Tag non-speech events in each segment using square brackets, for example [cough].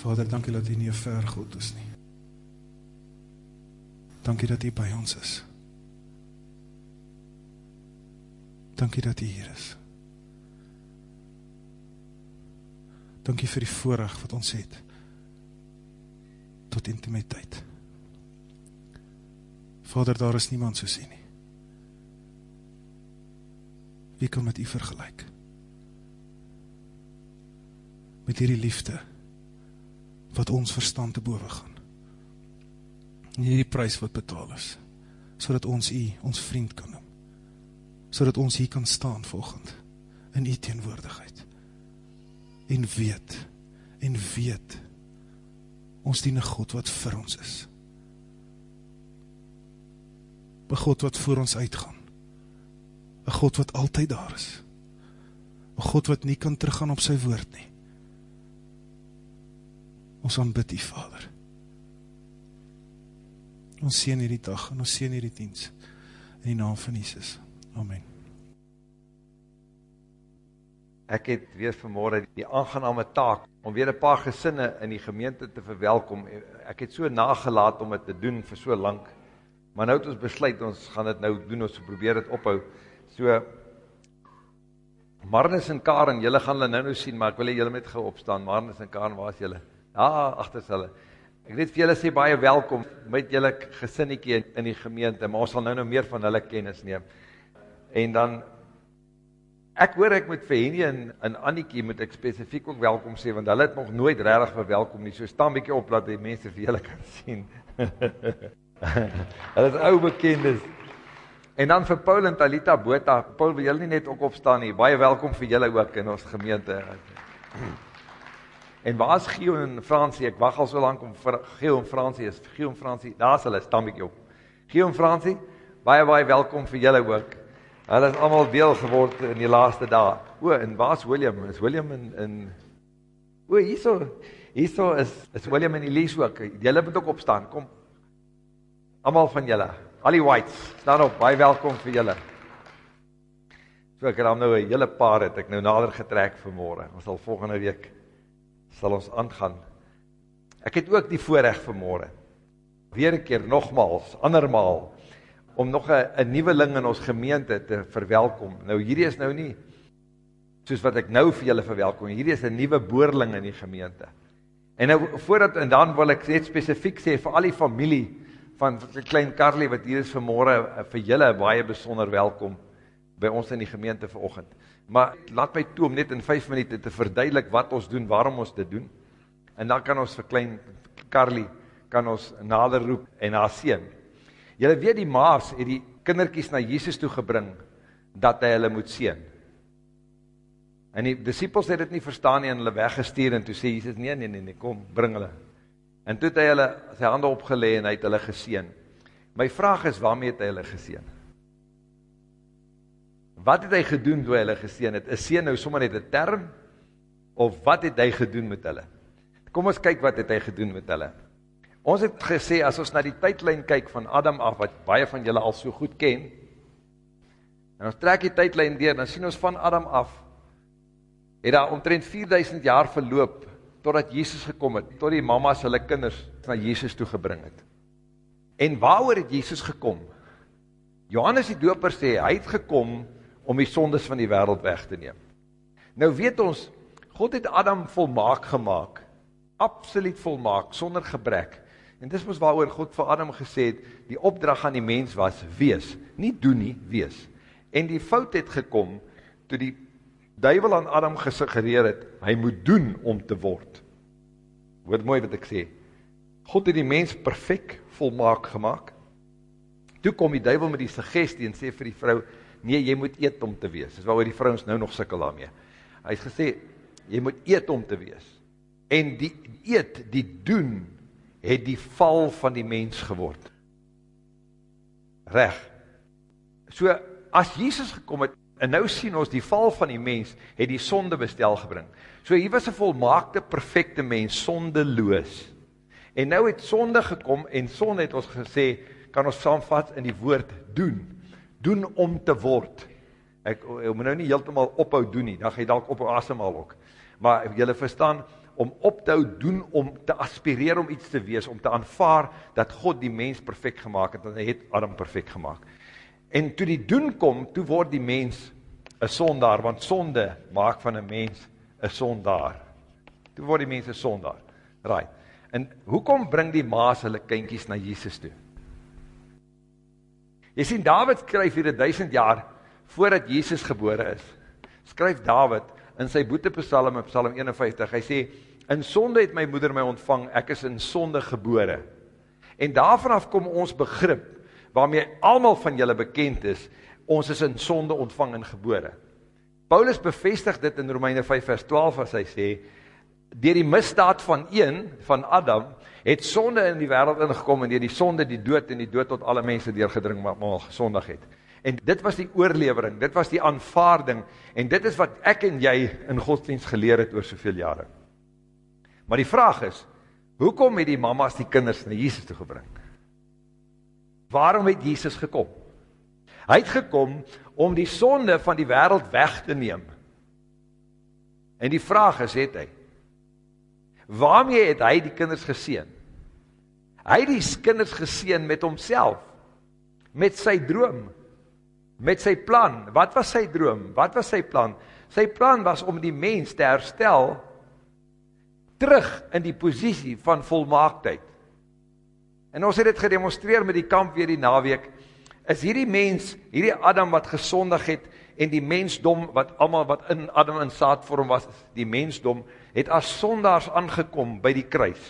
Vader, dankie dat u nie ver God is nie. Dankie dat u by ons is. Dankie dat u hier is. Dankie vir die voorrecht wat ons het tot intimiteit. Vader, daar is niemand so sê nie. Wie kan met u vergelijk? Met hierdie liefde wat ons verstand te boven gaan. En hierdie prijs wat betaal is, so ons u, ons vriend kan noem, so ons hier kan staan volgend, in u teenwoordigheid, en weet, en weet, ons dien een God wat vir ons is, een God wat voor ons uitgaan, een God wat altyd daar is, een God wat nie kan teruggaan op sy woord nie, ons aanbid die Vader, ons sien hierdie dag, en ons sien hierdie diens, in die naam van Jesus, Amen. Ek het weer vanmorgen die aangename taak om weer een paar gesinne in die gemeente te verwelkom. Ek het so nagelaat om het te doen vir so lang, maar nou het ons besluit, ons gaan het nou doen, ons probeer het ophou. So, Marnus en Karen, jylle gaan hulle nou nou sien, maar ek wil jylle met gaan opstaan. Marnus en Karen, waar is jylle? Ja, achter is hulle. Ek weet vir jylle sê baie welkom met jylle gesinniekie in die gemeente, maar ons sal nou nou meer van hulle kennis neem. En dan Ek hoor ek moet vir Henny en, en Annikie moet ek specifiek ook welkom sê, want hulle het nog nooit rarig verwelkom nie, so staan bykie op, dat die mense vir julle kan sien. [laughs] hulle is ou bekendes. En dan vir Paul en Talita Bota, Paul wil julle nie net ook opstaan nie, baie welkom vir julle ook in ons gemeente. En waar is Gio en Fransie, ek wacht al so lang om Gio en Fransie is, Gio en Fransie, daar is hulle, staan bykie op. Gio en Fransie, baie baie welkom vir julle ook. Hulle is allemaal deel geword in die laaste dag. O, en waar is William? Is William in, in O, hierso, hierso is, is William en Elise ook. Julle moet ook opstaan, kom. Allemaal van julle. Al die whites, staan op, baie welkom vir julle. So ek raam nou een hele paar het, ek nou nader getrek vanmorgen. Ons sal volgende week, sal ons aangaan. Ek het ook die voorrecht vanmorgen. Weer een keer, nogmaals, andermaal, om nog een nieuweling in ons gemeente te verwelkom. Nou hierdie is nou nie, soos wat ek nou vir julle verwelkom, hierdie is een nieuwe boorling in die gemeente. En nou, voordat, en dan wil ek net specifiek sê, vir al die familie van klein Carly, wat hier is vanmorgen, eh, vir julle baie besonder welkom, by ons in die gemeente vanochtend. Maar laat my toe om net in 5 minuten te verduidelik wat ons doen, waarom ons dit doen, en dan kan ons vir klein Carly, kan ons nader roep en haar sien, Julle weet die maas het die kindertjies na Jesus toe gebring, dat hy hulle moet sien. En die disciples het dit nie verstaan nie, en hulle weggestuur, en toe sê Jesus, nee, nee, nee, nee, kom, bring hulle. En toe het hy hulle sy hande opgelee, en hy het hulle geseen. My vraag is, waarmee het hy hulle geseen? Wat het hy gedoen, toe hy hulle geseen het? Is seen nou sommer net een term, of wat het hy gedoen met hulle? Kom ons kyk wat het hy gedoen met hulle. Ons het gesê, as ons na die tydlijn kyk van Adam af, wat baie van julle al so goed ken, en ons trek die tydlijn deur, dan sien ons van Adam af, het daar omtrent 4000 jaar verloop, totdat Jesus gekom het, tot die mamas hulle kinders na Jesus toe gebring het. En waar het Jesus gekom? Johannes die doper sê, hy het gekom om die sondes van die wereld weg te neem. Nou weet ons, God het Adam volmaak gemaakt, absoluut volmaak, sonder gebrek, En dis mos waaroor God vir Adam gesê het, die opdrag aan die mens was, wees, nie doen nie, wees. En die fout het gekom, toe die duivel aan Adam gesuggereer het, hy moet doen om te word. Hoor mooi wat ek sê. God het die mens perfect volmaak gemaakt. Toe kom die duivel met die suggestie en sê vir die vrou, nee, jy moet eet om te wees. Dis waarover die vrouwens nou nog sikkel daarmee. Hy het gesê, jy moet eet om te wees. En die eet, die doen, het die val van die mens geword. Reg. So, as Jesus gekom het, en nou sien ons die val van die mens, het die sonde bestel gebring. So, hier was een volmaakte, perfecte mens, sondeloos. En nou het sonde gekom, en sonde het ons gesê, kan ons saamvat in die woord doen. Doen om te word. Ek, ek moet nou nie heeltemaal ophou doen nie, dan ga jy dalk ophou asemhaal ook. Maar jylle verstaan, om op te hou doen, om te aspireer om iets te wees, om te aanvaar dat God die mens perfect gemaakt het, en hy het Adam perfect gemaakt. En toe die doen kom, toe word die mens een sondaar, want sonde maak van een mens een sondaar. Toe word die mens een sondaar. Right. En hoekom bring die maas hulle kindjies na Jesus toe? Jy sien, David skryf hier duisend jaar voordat Jesus gebore is. Skryf David in sy boetepsalm in Psalm 51. Hy sê, in sonde het my moeder my ontvang, ek is in sonde gebore. En daarvanaf kom ons begrip, waarmee almal van julle bekend is, ons is in sonde ontvang en gebore. Paulus bevestig dit in Romeine 5 vers 12 as hy sê, dier die misdaad van een, van Adam, het sonde in die wereld ingekom en dier die sonde die dood en die dood tot alle mense deurgedring wat al gesondig het. En dit was die oorlevering, dit was die aanvaarding en dit is wat ek en jy in godsdienst geleer het oor soveel jare. Maar die vraag is, hoekom het die mamas die kinders na Jesus toe gebring? Waarom het Jesus gekom? Hy het gekom om die sonde van die wereld weg te neem. En die vraag is, het hy? Waarmee het hy die kinders geseen? Hy het die kinders geseen met homself, met sy droom, met sy plan. Wat was sy droom? Wat was sy plan? Sy plan was om die mens te herstel terug in die posisie van volmaaktheid. En ons het dit gedemonstreer met die kamp weer die naweek, is hierdie mens, hierdie Adam wat gesondig het, en die mensdom wat allemaal wat in Adam in saadvorm was, die mensdom, het as sondaars aangekom by die kruis.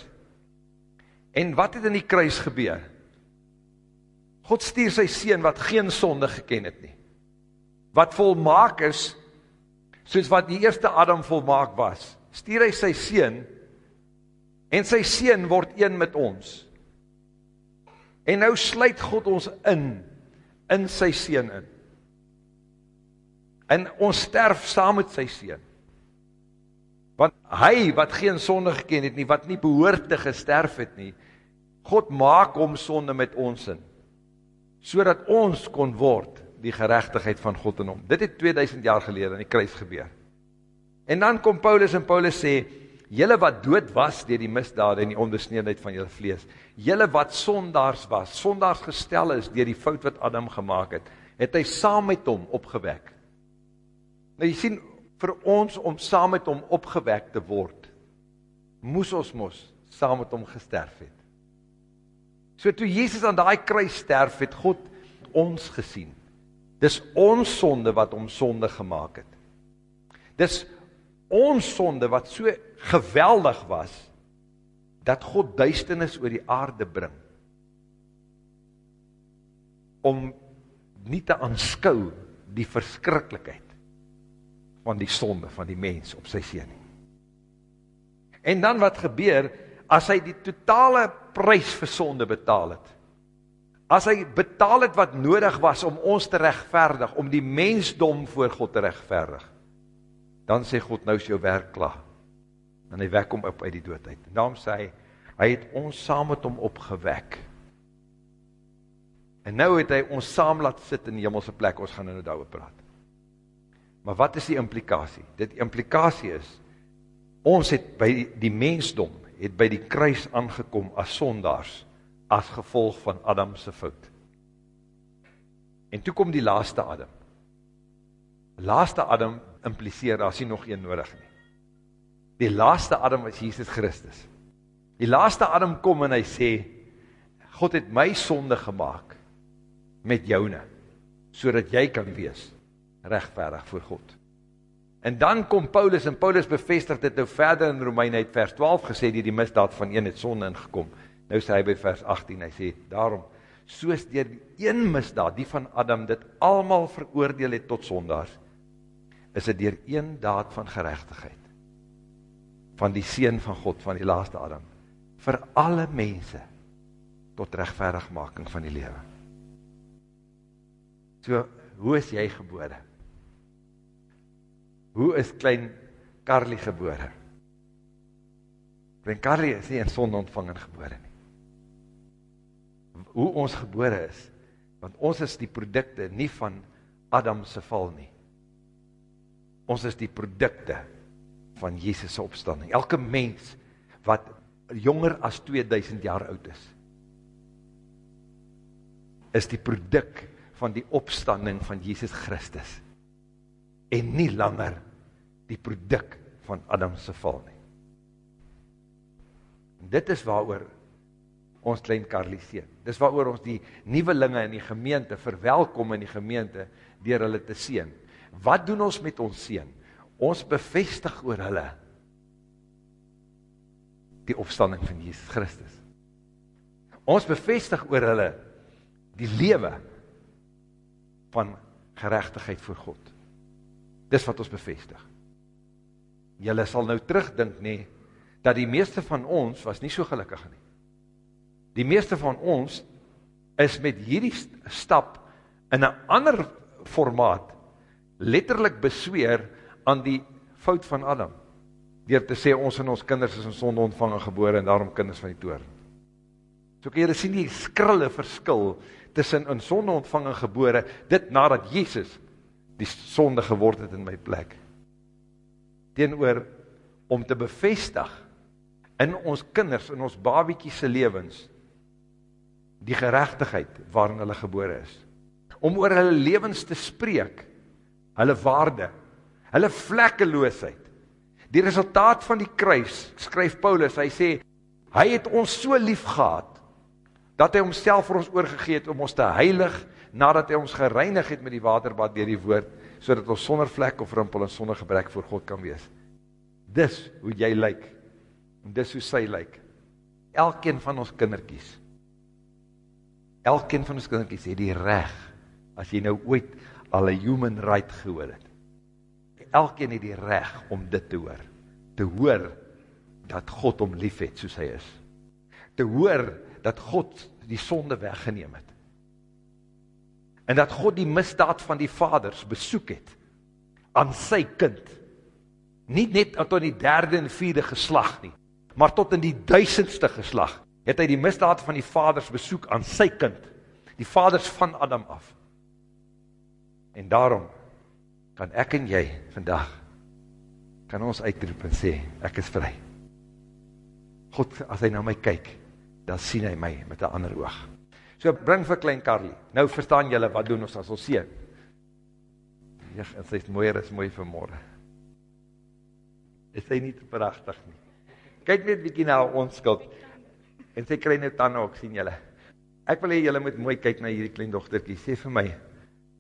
En wat het in die kruis gebeur? God stuur sy Seen wat geen sonde geken het nie. Wat volmaak is, soos wat die eerste Adam volmaak was, stuur hy sy Seen, en sy Seen word een met ons. En nou sluit God ons in, in sy Seen in. En ons sterf saam met sy Seen. Want hy, wat geen sonde geken het nie, wat nie behoort te gesterf het nie, God maak om sonde met ons in, so dat ons kon word die gerechtigheid van God in hom. Dit het 2000 jaar gelede in die kruis gebeur. En dan kom Paulus en Paulus sê, Julle wat dood was deur die misdade en die ondersneedheid van julle vlees, julle wat sondaars was, sondaars gestel is deur die fout wat Adam gemaak het, het hy saam met hom opgewek. Nou jy sien vir ons om saam met hom opgewek te word, moes ons mos saam met hom gesterf het. So toe Jesus aan daai kruis sterf het, God ons gesien. Dis ons sonde wat hom sonde gemaak het. Dis ons sonde wat so geweldig was, dat God duisternis oor die aarde bring, om nie te aanskou die verskrikkelijkheid van die sonde van die mens op sy sien. En dan wat gebeur, as hy die totale prijs vir sonde betaal het, as hy betaal het wat nodig was om ons te rechtverdig, om die mensdom voor God te rechtverdig, dan sê God, nou is jou werk klaar. En hy wek hom op uit die doodheid. En daarom sê hy, hy het ons saam met hom opgewek. En nou het hy ons saam laat sit in die hemelse plek, ons gaan nou daarover praat. Maar wat is die implikasie? Dit implikasie is, ons het by die, die mensdom, het by die kruis aangekom as sondaars, as gevolg van Adamse fout. En toe kom die laaste Adam. Laaste Adam impliseer, daar is nie nog een nodig nie. Die laaste Adam was Jesus Christus. Die laaste Adam kom en hy sê, God het my sonde gemaakt met joune, so dat jy kan wees rechtverig voor God. En dan kom Paulus, en Paulus bevestig dit nou verder in Romein, hy het vers 12 gesê, die die misdaad van een het sonde ingekom. Nou sê hy by vers 18, hy sê, daarom, soos die een misdaad, die van Adam, dit allemaal veroordeel het tot sondaars, is dit dier een daad van gerechtigheid, van die Seen van God, van die laaste Adam, vir alle mense, tot rechtverigmaking van die lewe. So, hoe is jy gebore? Hoe is klein Carly gebore? Klein Carly is nie in sonde ontvang en gebore nie. Hoe ons gebore is, want ons is die producte nie van Adamse val nie, ons is die producte van Jesus' opstanding. Elke mens wat jonger as 2000 jaar oud is, is die product van die opstanding van Jesus Christus en nie langer die product van Adamse val nie. En dit is waar ons klein Karlie sien. Dit is waar ons die nieuwelinge in die gemeente verwelkom in die gemeente dier hulle te sien. Wat doen ons met ons sien? Ons bevestig oor hulle die opstanding van Jesus Christus. Ons bevestig oor hulle die lewe van gerechtigheid voor God. Dis wat ons bevestig. Julle sal nou terugdink nie, dat die meeste van ons was nie so gelukkig nie. Die meeste van ons is met hierdie stap in een ander formaat letterlijk besweer aan die fout van Adam. Door te sê ons en ons kinders is in sonde ontvangen gebore en daarom kinders van die toren. So kan jy sien die skrille verskil tussen in sonde ontvangen gebore, dit nadat Jezus die sonde geword het in my plek. Teenoor om te bevestig in ons kinders, in ons babiekiese levens, die gerechtigheid waarin hulle gebore is. Om oor hulle levens te spreek, hulle waarde, hulle vlekkeloosheid. Die resultaat van die kruis, skryf Paulus, hy sê, hy het ons so lief gehad, dat hy homself vir ons oorgegeet om ons te heilig, nadat hy ons gereinig het met die waterbad dier die woord, so dat ons sonder vlek of rimpel en sonder gebrek voor God kan wees. Dis hoe jy lyk, en dis hoe sy lyk. Elkeen van ons kinderkies, elkeen van ons kinderkies het die reg, as jy nou ooit al een human right gehoor het, elkeen het die reg om dit te hoor, te hoor dat God om lief het soos hy is, te hoor dat God die sonde weggeneem het, en dat God die misdaad van die vaders besoek het, aan sy kind, nie net tot die derde en vierde geslag nie, maar tot in die duisendste geslag, het hy die misdaad van die vaders besoek aan sy kind, die vaders van Adam af. En daarom kan ek en jy vandag, kan ons uitroep en sê, ek is vry. God, as hy na my kyk, dan sien hy my met een ander oog. So bring vir klein Karlie, nou verstaan jylle wat doen ons as ons sien. Ja, sy is mooier is mooi vanmorgen. Is sy nie te prachtig nie. Kijk net bykie na ons skuld. En sy kry nou tanden ook, sien jylle. Ek wil hee, jylle moet mooi kyk na hierdie klein dochterkie. Sê vir my,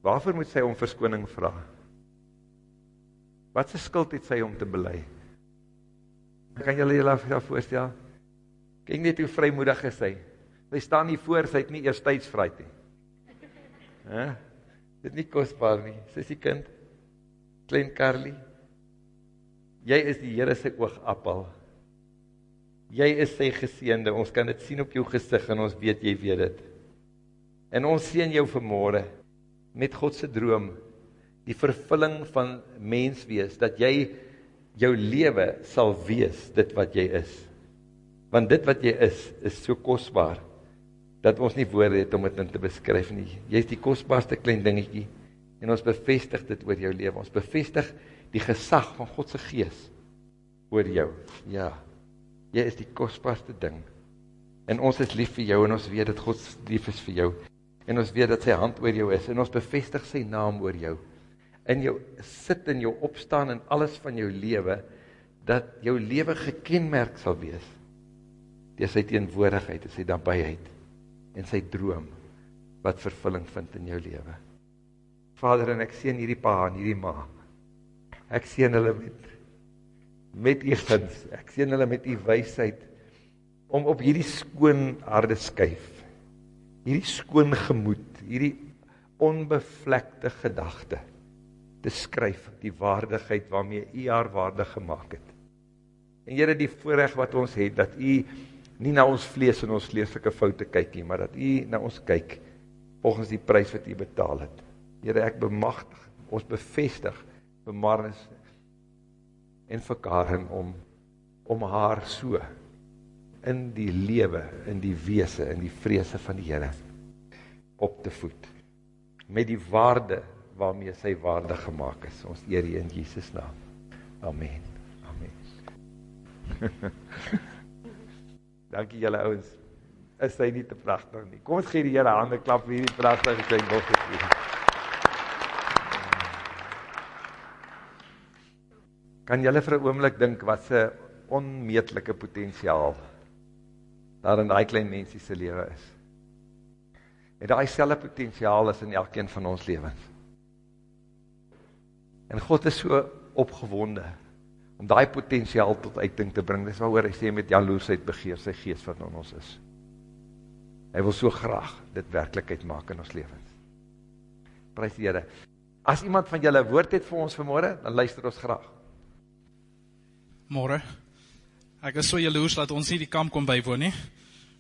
waarvoor moet sy om verskoning vraag? Wat sy skuld het sy om te belei? Kan jylle jylle voorstel? Kijk net hoe vrymoedig is sy. Sy staan nie voor, sy het nie eerst tijdsvryheid nie. He? Dit nie kostbaar nie. Sy die kind, klein Carly. Jy is die Heere sy oogappel jy is sy geseende, ons kan het sien op jou gezicht, en ons weet jy weet het. En ons sien jou vanmorgen, met Godse droom, die vervulling van mens wees, dat jy jou leven sal wees, dit wat jy is. Want dit wat jy is, is so kostbaar, dat ons nie woorde het om het in te beskryf nie. Jy is die kostbaarste klein dingetje, en ons bevestig dit oor jou leven, ons bevestig die gesag van Godse gees oor jou. Ja, jy is die kostbaarste ding, en ons is lief vir jou, en ons weet dat God lief is vir jou, en ons weet dat sy hand oor jou is, en ons bevestig sy naam oor jou, en jou sit in jou opstaan, en alles van jou leven, dat jou leven gekenmerk sal wees, die sy teenwoordigheid, en sy nabijheid, en sy droom, wat vervulling vind in jou leven. Vader, en ek sien hierdie pa en hierdie ma, ek sien hulle met met u guns, ek sien hulle met u wysheid, om op hierdie skoon harde skuif, hierdie skoon gemoed, hierdie onbevlekte gedachte, te skryf, die waardigheid waarmee u haar waardig gemaakt het. En jyre die voorrecht wat ons het, dat u nie na ons vlees en ons vleeslike foute kyk nie, maar dat u na ons kyk, volgens die prijs wat u betaal het. Jyre, ek bemachtig, ons bevestig, bemarnis, en vir Karen om, om haar so in die lewe, in die weese, in die vreese van die Heere op te voed. Met die waarde waarmee sy waarde gemaakt is. Ons eer in Jesus naam. Amen. Amen. [laughs] Dankie julle ouens. Is hy nie te pragtig nie? Kom ons gee die Here hande klap vir hierdie pragtige klein dogtertjie. Kan julle vir 'n oomblik dink wat 'n onmeetlike potensiaal daar in daai klein mensie se lewe is? En daai selfe potensiaal is in elkeen van ons lewens. En God is so opgewonde om daai potensiaal tot uiting te bring. Dis waaroor hy sê met jaloesheid begeer sy gees wat in ons is. Hy wil so graag dit werklikheid maak in ons lewens. Prys die Here. As iemand van julle woord het vir ons vanmôre, dan luister ons graag. Môre. Ek is so jaloers dat ons nie die kamp kon bywoon nie.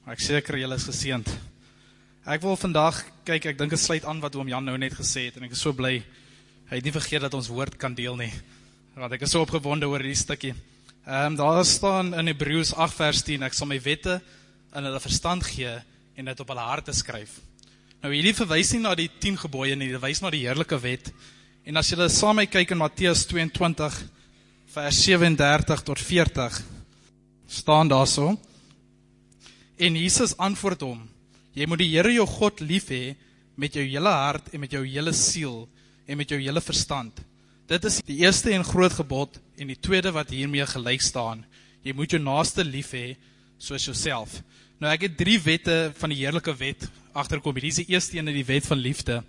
Maar ek seker julle is geseënd. Ek wil vandag kyk, ek dink dit sluit aan wat oom Jan nou net gesê het en ek is so bly hy het nie vergeet dat ons woord kan deel nie. Want ek is so opgewonde oor hierdie stukkie. Ehm um, daar staan in Hebreërs 8 vers 10 ek sal my wette in hulle verstand gee en dit op hulle harte skryf. Nou hierdie verwys nie na die 10 gebooie nie, dit wys na die heerlike wet. En as jy saam met kyk in Matteus 22 vers 37 tot 40 staan daarso. En Jesus antwoord hom: Jy moet die Here jou God lief hê met jou hele hart en met jou hele siel en met jou hele verstand. Dit is die eerste en groot gebod en die tweede wat hiermee gelyk staan. Jy moet jou naaste lief hê soos jouself. Nou ek het drie wette van die heerlike wet agterkom. Hierdie is die eerste een in die wet van liefde.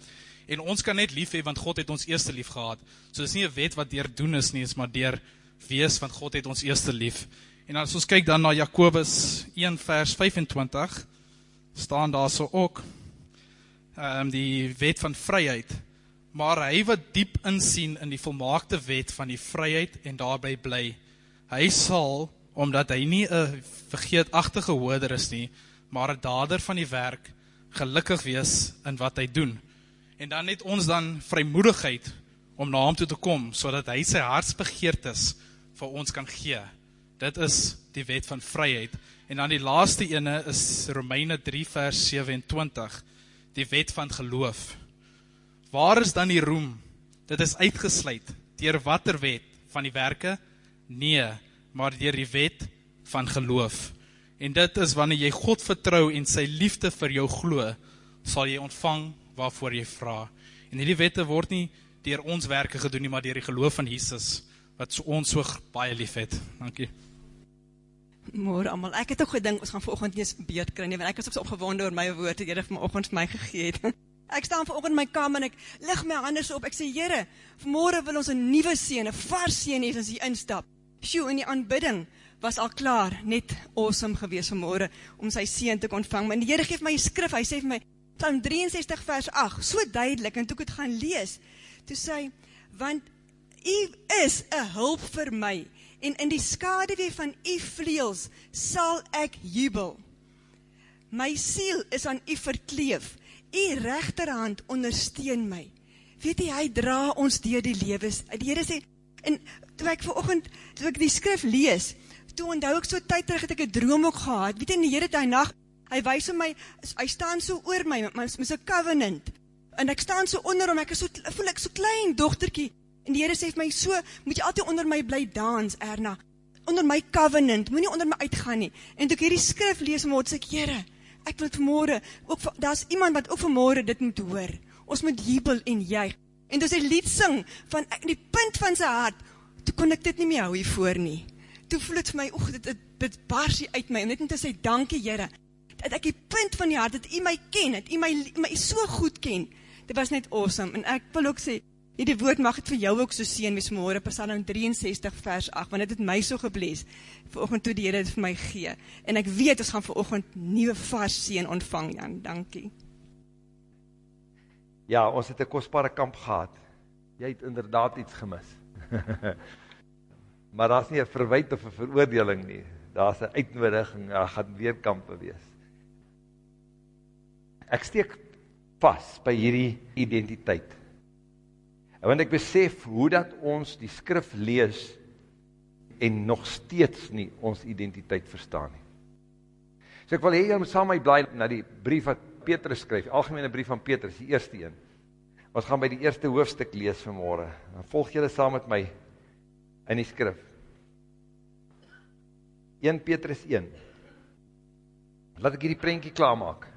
En ons kan net lief hê want God het ons eerste lief gehad. So dis nie 'n wet wat deur doen is nie, is maar deur wees want God het ons eerste lief. En as ons kyk dan na Jakobus 1 vers 25 staan daar so ook ehm um, die wet van vryheid. Maar hy wat diep insien in die volmaakte wet van die vryheid en daarbey bly, hy sal omdat hy nie 'n vergeetagtige hoorder is nie, maar 'n dader van die werk, gelukkig wees in wat hy doen. En dan het ons dan vrymoedigheid om na hom toe te kom sodat hy sy hartsbegeertes vir ons kan gee. Dit is die wet van vryheid. En dan die laaste ene is Romeine 3 vers 27, die wet van geloof. Waar is dan die roem? Dit is uitgesluit deur watter wet van die werke? Nee, maar deur die wet van geloof. En dit is wanneer jy God vertrou en sy liefde vir jou glo, sal jy ontvang waarvoor jy vra. En hierdie wette word nie deur ons werke gedoen nie, maar deur die geloof van Jesus wat ons so baie liefhet. Dankie. Môre almal. Ek het ook gedink ons gaan vanoggend nie 'n beurt kry nie, want ek was so opgewonde oor my woord wat Here vanoggend vir my gegee het. [laughs] Ek staan vanoggend in my kamer en ek lig my hande so op. Ek sê Here, vanmôre wil ons 'n nuwe seën, 'n vars seën hê as jy instap. Sjoe, in die aanbidding was al klaar, net awesome gewees vanmôre om sy seën te ontvang. Maar die Here gee my 'n skrif. Hy sê vir my Psalm 63 vers 8, so duidelik en toe ek dit gaan lees, toe sê hy, want U is 'n hulp vir my en in die skaduwee van U vleuels sal ek jubel. My siel is aan U verkleef. U regterhand ondersteun my. Weet jy, hy dra ons deur die lewe. Die Here sê en toe ek vanoggend toe ek die skrif lees, toe onthou ek so tyd terug het ek 'n droom ook gehad. Weet jy, die Here daai nag, hy wys vir my, hy staan so oor my, my is 'n covenant. En ek staan so onder hom, ek is so voel ek so klein dogtertjie En die Here sê vir my so, moet jy altyd onder my bly dans, Erna. Onder my covenant, moenie onder my uitgaan nie. En toe ek hierdie skrif lees, moet ek sê, Here, ek wil vanmôre ook daar's iemand wat ook vanmôre dit moet hoor. Ons moet jubel en juig. En toe sy lied sing van in die punt van sy hart, toe kon ek dit nie meer hou hier voor nie. Toe voel dit vir my, oeg, dit dit, dit bars uit my om net net te sê dankie Here dat ek die punt van die hart dat U my ken, dat U my my so goed ken. Dit was net awesome en ek wil ook sê Hierdie woord mag dit vir jou ook so seën wees môre Psalm 63 vers 8 want dit het my so gebless vanoggend toe die Here dit vir my gee. En ek weet ons gaan vanoggend nuwe vars seën ontvang Jan. Dankie. Ja ons het 'n kosbare kamp gehad. Jy het inderdaad iets gemis. [laughs] Maar daar's nie 'n verwyte of 'n veroordeling nie. Daar's 'n uitnodiging. Daar gaan weer kampe wees. Ek steek vas by hierdie identiteit. En want ek besef hoe dat ons die skrif lees en nog steeds nie ons identiteit verstaan nie. So ek wil hê julle saam my blaai na die brief wat Petrus skryf, algemene brief van Petrus, die eerste een. Ons gaan by die eerste hoofstuk lees vanmôre. Dan volg julle saam met my in die skrif. 1 Petrus 1. Laat ek hierdie prentjie klaarmaak.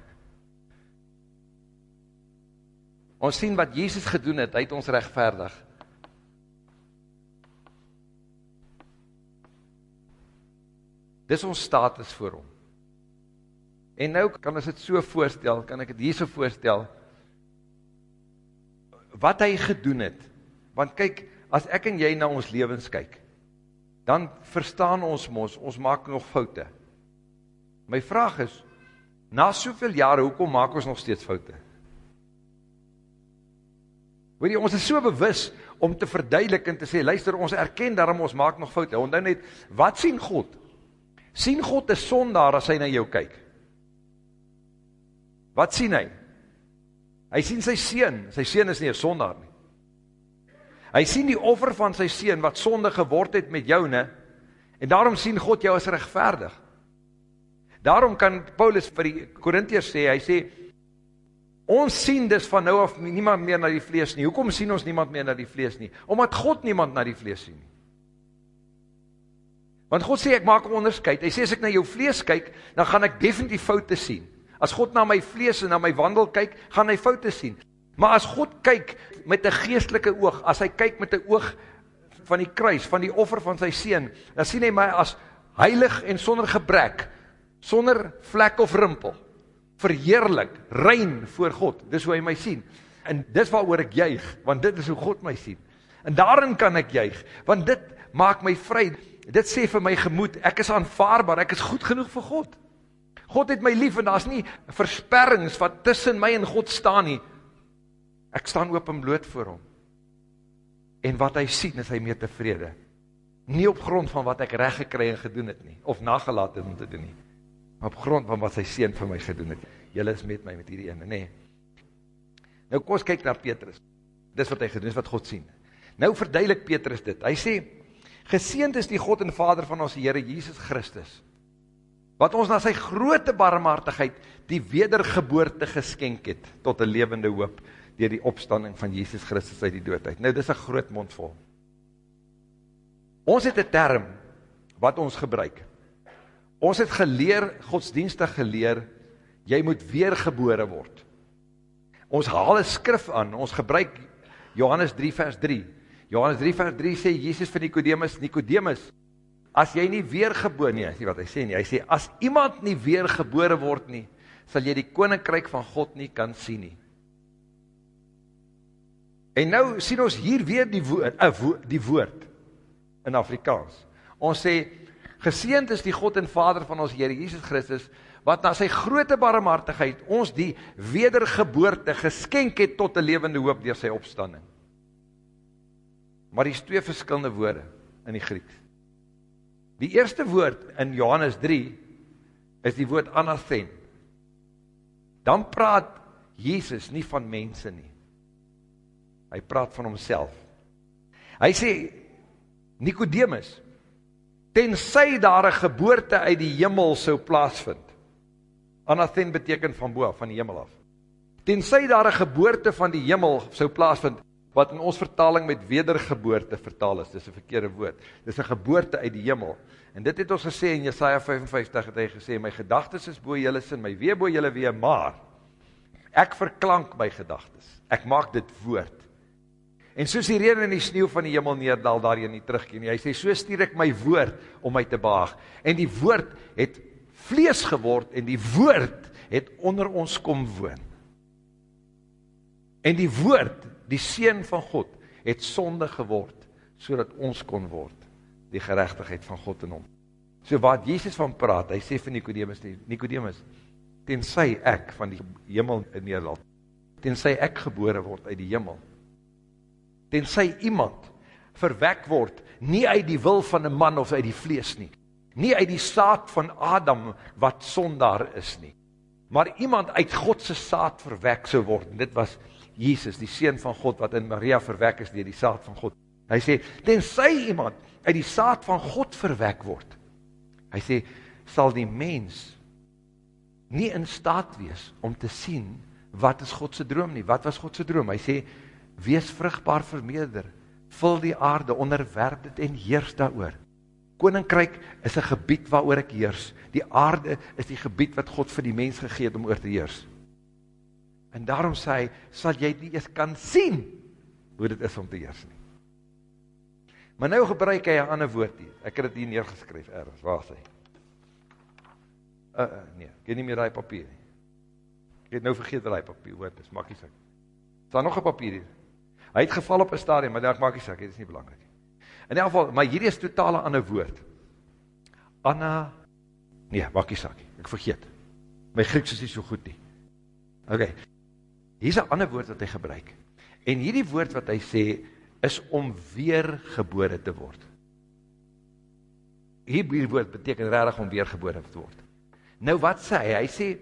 Ons sien wat Jesus gedoen het, hy het ons regverdig. Dis ons status voor hom. En nou kan ons dit so voorstel, kan ek dit hier so voorstel, wat hy gedoen het, want kyk, as ek en jy na ons levens kyk, dan verstaan ons mos, ons maak nog foute. My vraag is, na soveel jare, hoekom maak ons nog steeds foute? Weet jy, ons is so bewus om te verduidelik en te sê, luister, ons erken daarom ons maak nog foute. Onthou net, wat sien God? Sien God 'n sondaar as hy na jou kyk? Wat sien hy? Hy sien sy seun. Sy seun is nie 'n sondaar nie. Hy sien die offer van sy seun wat sonde geword het met joune en daarom sien God jou as regverdig. Daarom kan Paulus vir die Korintiërs sê, hy sê Ons sien dus van nou af niemand meer na die vlees nie. Hoekom sien ons niemand meer na die vlees nie? Omdat God niemand na die vlees sien nie. Want God sê ek maak 'n onderskeid. Hy sê as ek na jou vlees kyk, dan gaan ek definitief foute sien. As God na my vlees en na my wandel kyk, gaan hy foute sien. Maar as God kyk met 'n geestelike oog, as hy kyk met 'n oog van die kruis, van die offer van sy seun, dan sien hy my as heilig en sonder gebrek, sonder vlek of rimpel verheerlik, rein voor God. Dis hoe hy my sien. En dis waaroor ek juig, want dit is hoe God my sien. En daarin kan ek juig, want dit maak my vry. Dit sê vir my gemoed, ek is aanvaarbaar, ek is goed genoeg vir God. God het my lief en daar's nie versperrings wat tussen my en God staan nie. Ek staan oop en bloot voor hom. En wat hy sien is hy mee tevrede. Nie op grond van wat ek reg gekry en gedoen het nie of nagelaat het om te doen nie op grond van wat sy seun vir my gedoen het. Julle is met my met hierdie ene, nê. Nee. Nou kom ons kyk na Petrus. Dis wat hy gedoen het, wat God sien. Nou verduidelik Petrus dit. Hy sê: "Geseënd is die God en Vader van ons Here Jesus Christus, wat ons na sy groote barmhartigheid die wedergeboorte geskenk het tot 'n lewende hoop deur die opstanding van Jesus Christus uit die dood uit." Nou dis 'n groot mond vol. Ons het 'n term wat ons gebruik. Ons het geleer, godsdienstig geleer, jy moet weergebore word. Ons haal 'n skrif aan, ons gebruik Johannes 3 vers 3. Johannes 3 vers 3 sê Jesus vir Nikodemus, Nikodemus, as jy nie weergebore nie, is nie wat hy sê nie. Hy sê as iemand nie weergebore word nie, sal jy die koninkryk van God nie kan sien nie. En nou sien ons hier weer die woord, uh, die woord in Afrikaans. Ons sê Geseend is die God en Vader van ons Here Jesus Christus wat na sy groote barmhartigheid ons die wedergeboorte geskenk het tot 'n lewende hoop deur sy opstanding. Maar dis twee verskillende woorde in die Grieks. Die eerste woord in Johannes 3 is die woord anathen. Dan praat Jesus nie van mense nie. Hy praat van homself. Hy sê Nikodemus tensy daar 'n geboorte uit die hemel sou plaasvind. Anathen beteken van bo af, van die hemel af. Tensy daar 'n geboorte van die hemel sou plaasvind wat in ons vertaling met wedergeboorte vertaal is, dis 'n verkeerde woord. Dis 'n geboorte uit die hemel. En dit het ons gesê in Jesaja 55 het hy gesê my gedagtes is bo julle sin, my wee bo julle wee, maar ek verklank my gedagtes. Ek maak dit woord. En soos die reën en die sneeu van die hemel neerdal daarin nie terugkeer nie. Hy sê so stuur ek my woord om my te behaag. En die woord het vlees geword en die woord het onder ons kom woon. En die woord, die seun van God, het sonde geword sodat ons kon word die geregtigheid van God in hom. So wat Jesus van praat, hy sê vir Nikodemus, Nikodemus, tensy ek van die hemel neerdal, tensy ek gebore word uit die hemel, tensy iemand verwek word nie uit die wil van 'n man of uit die vlees nie nie uit die saad van Adam wat sondaar is nie maar iemand uit God se saad verwek sou word. En dit was Jesus die seun van God wat in Maria verwek is deur die saad van God. Hy sê tensy iemand uit die saad van God verwek word hy sê sal die mens nie in staat wees om te sien wat is God se droom nie. Wat was God se droom? Hy sê wees vrugbaar vermeerder, vul die aarde, onderwerp dit en heers daaroor. Koninkryk is 'n gebied waaroor ek heers. Die aarde is die gebied wat God vir die mens gegee het om oor te heers. En daarom sê hy, sal jy nie eens kan sien hoe dit is om te heers nie. Maar nou gebruik hy 'n ander woord hier. Ek het dit hier neergeskryf ergens. Waar is hy? Uh, uh nee, ek het nie meer daai papier nie. Ek het nou vergeet daai papier, hoor, dis makkie sak. Is daar nog 'n papier hier? Hy het geval op 'n stadium, maar dit maak nie saak, dit is nie belangrik nie. In elk geval, maar hierdie is totale ander woord. Anna Nee, maak saak nie. Ek vergeet. My Grieks is nie so goed nie. OK. Hier's 'n ander woord wat hy gebruik. En hierdie woord wat hy sê is om weer gebore te word. Hierdie woord beteken regtig om weer gebore te word. Nou wat sê hy? Hy sê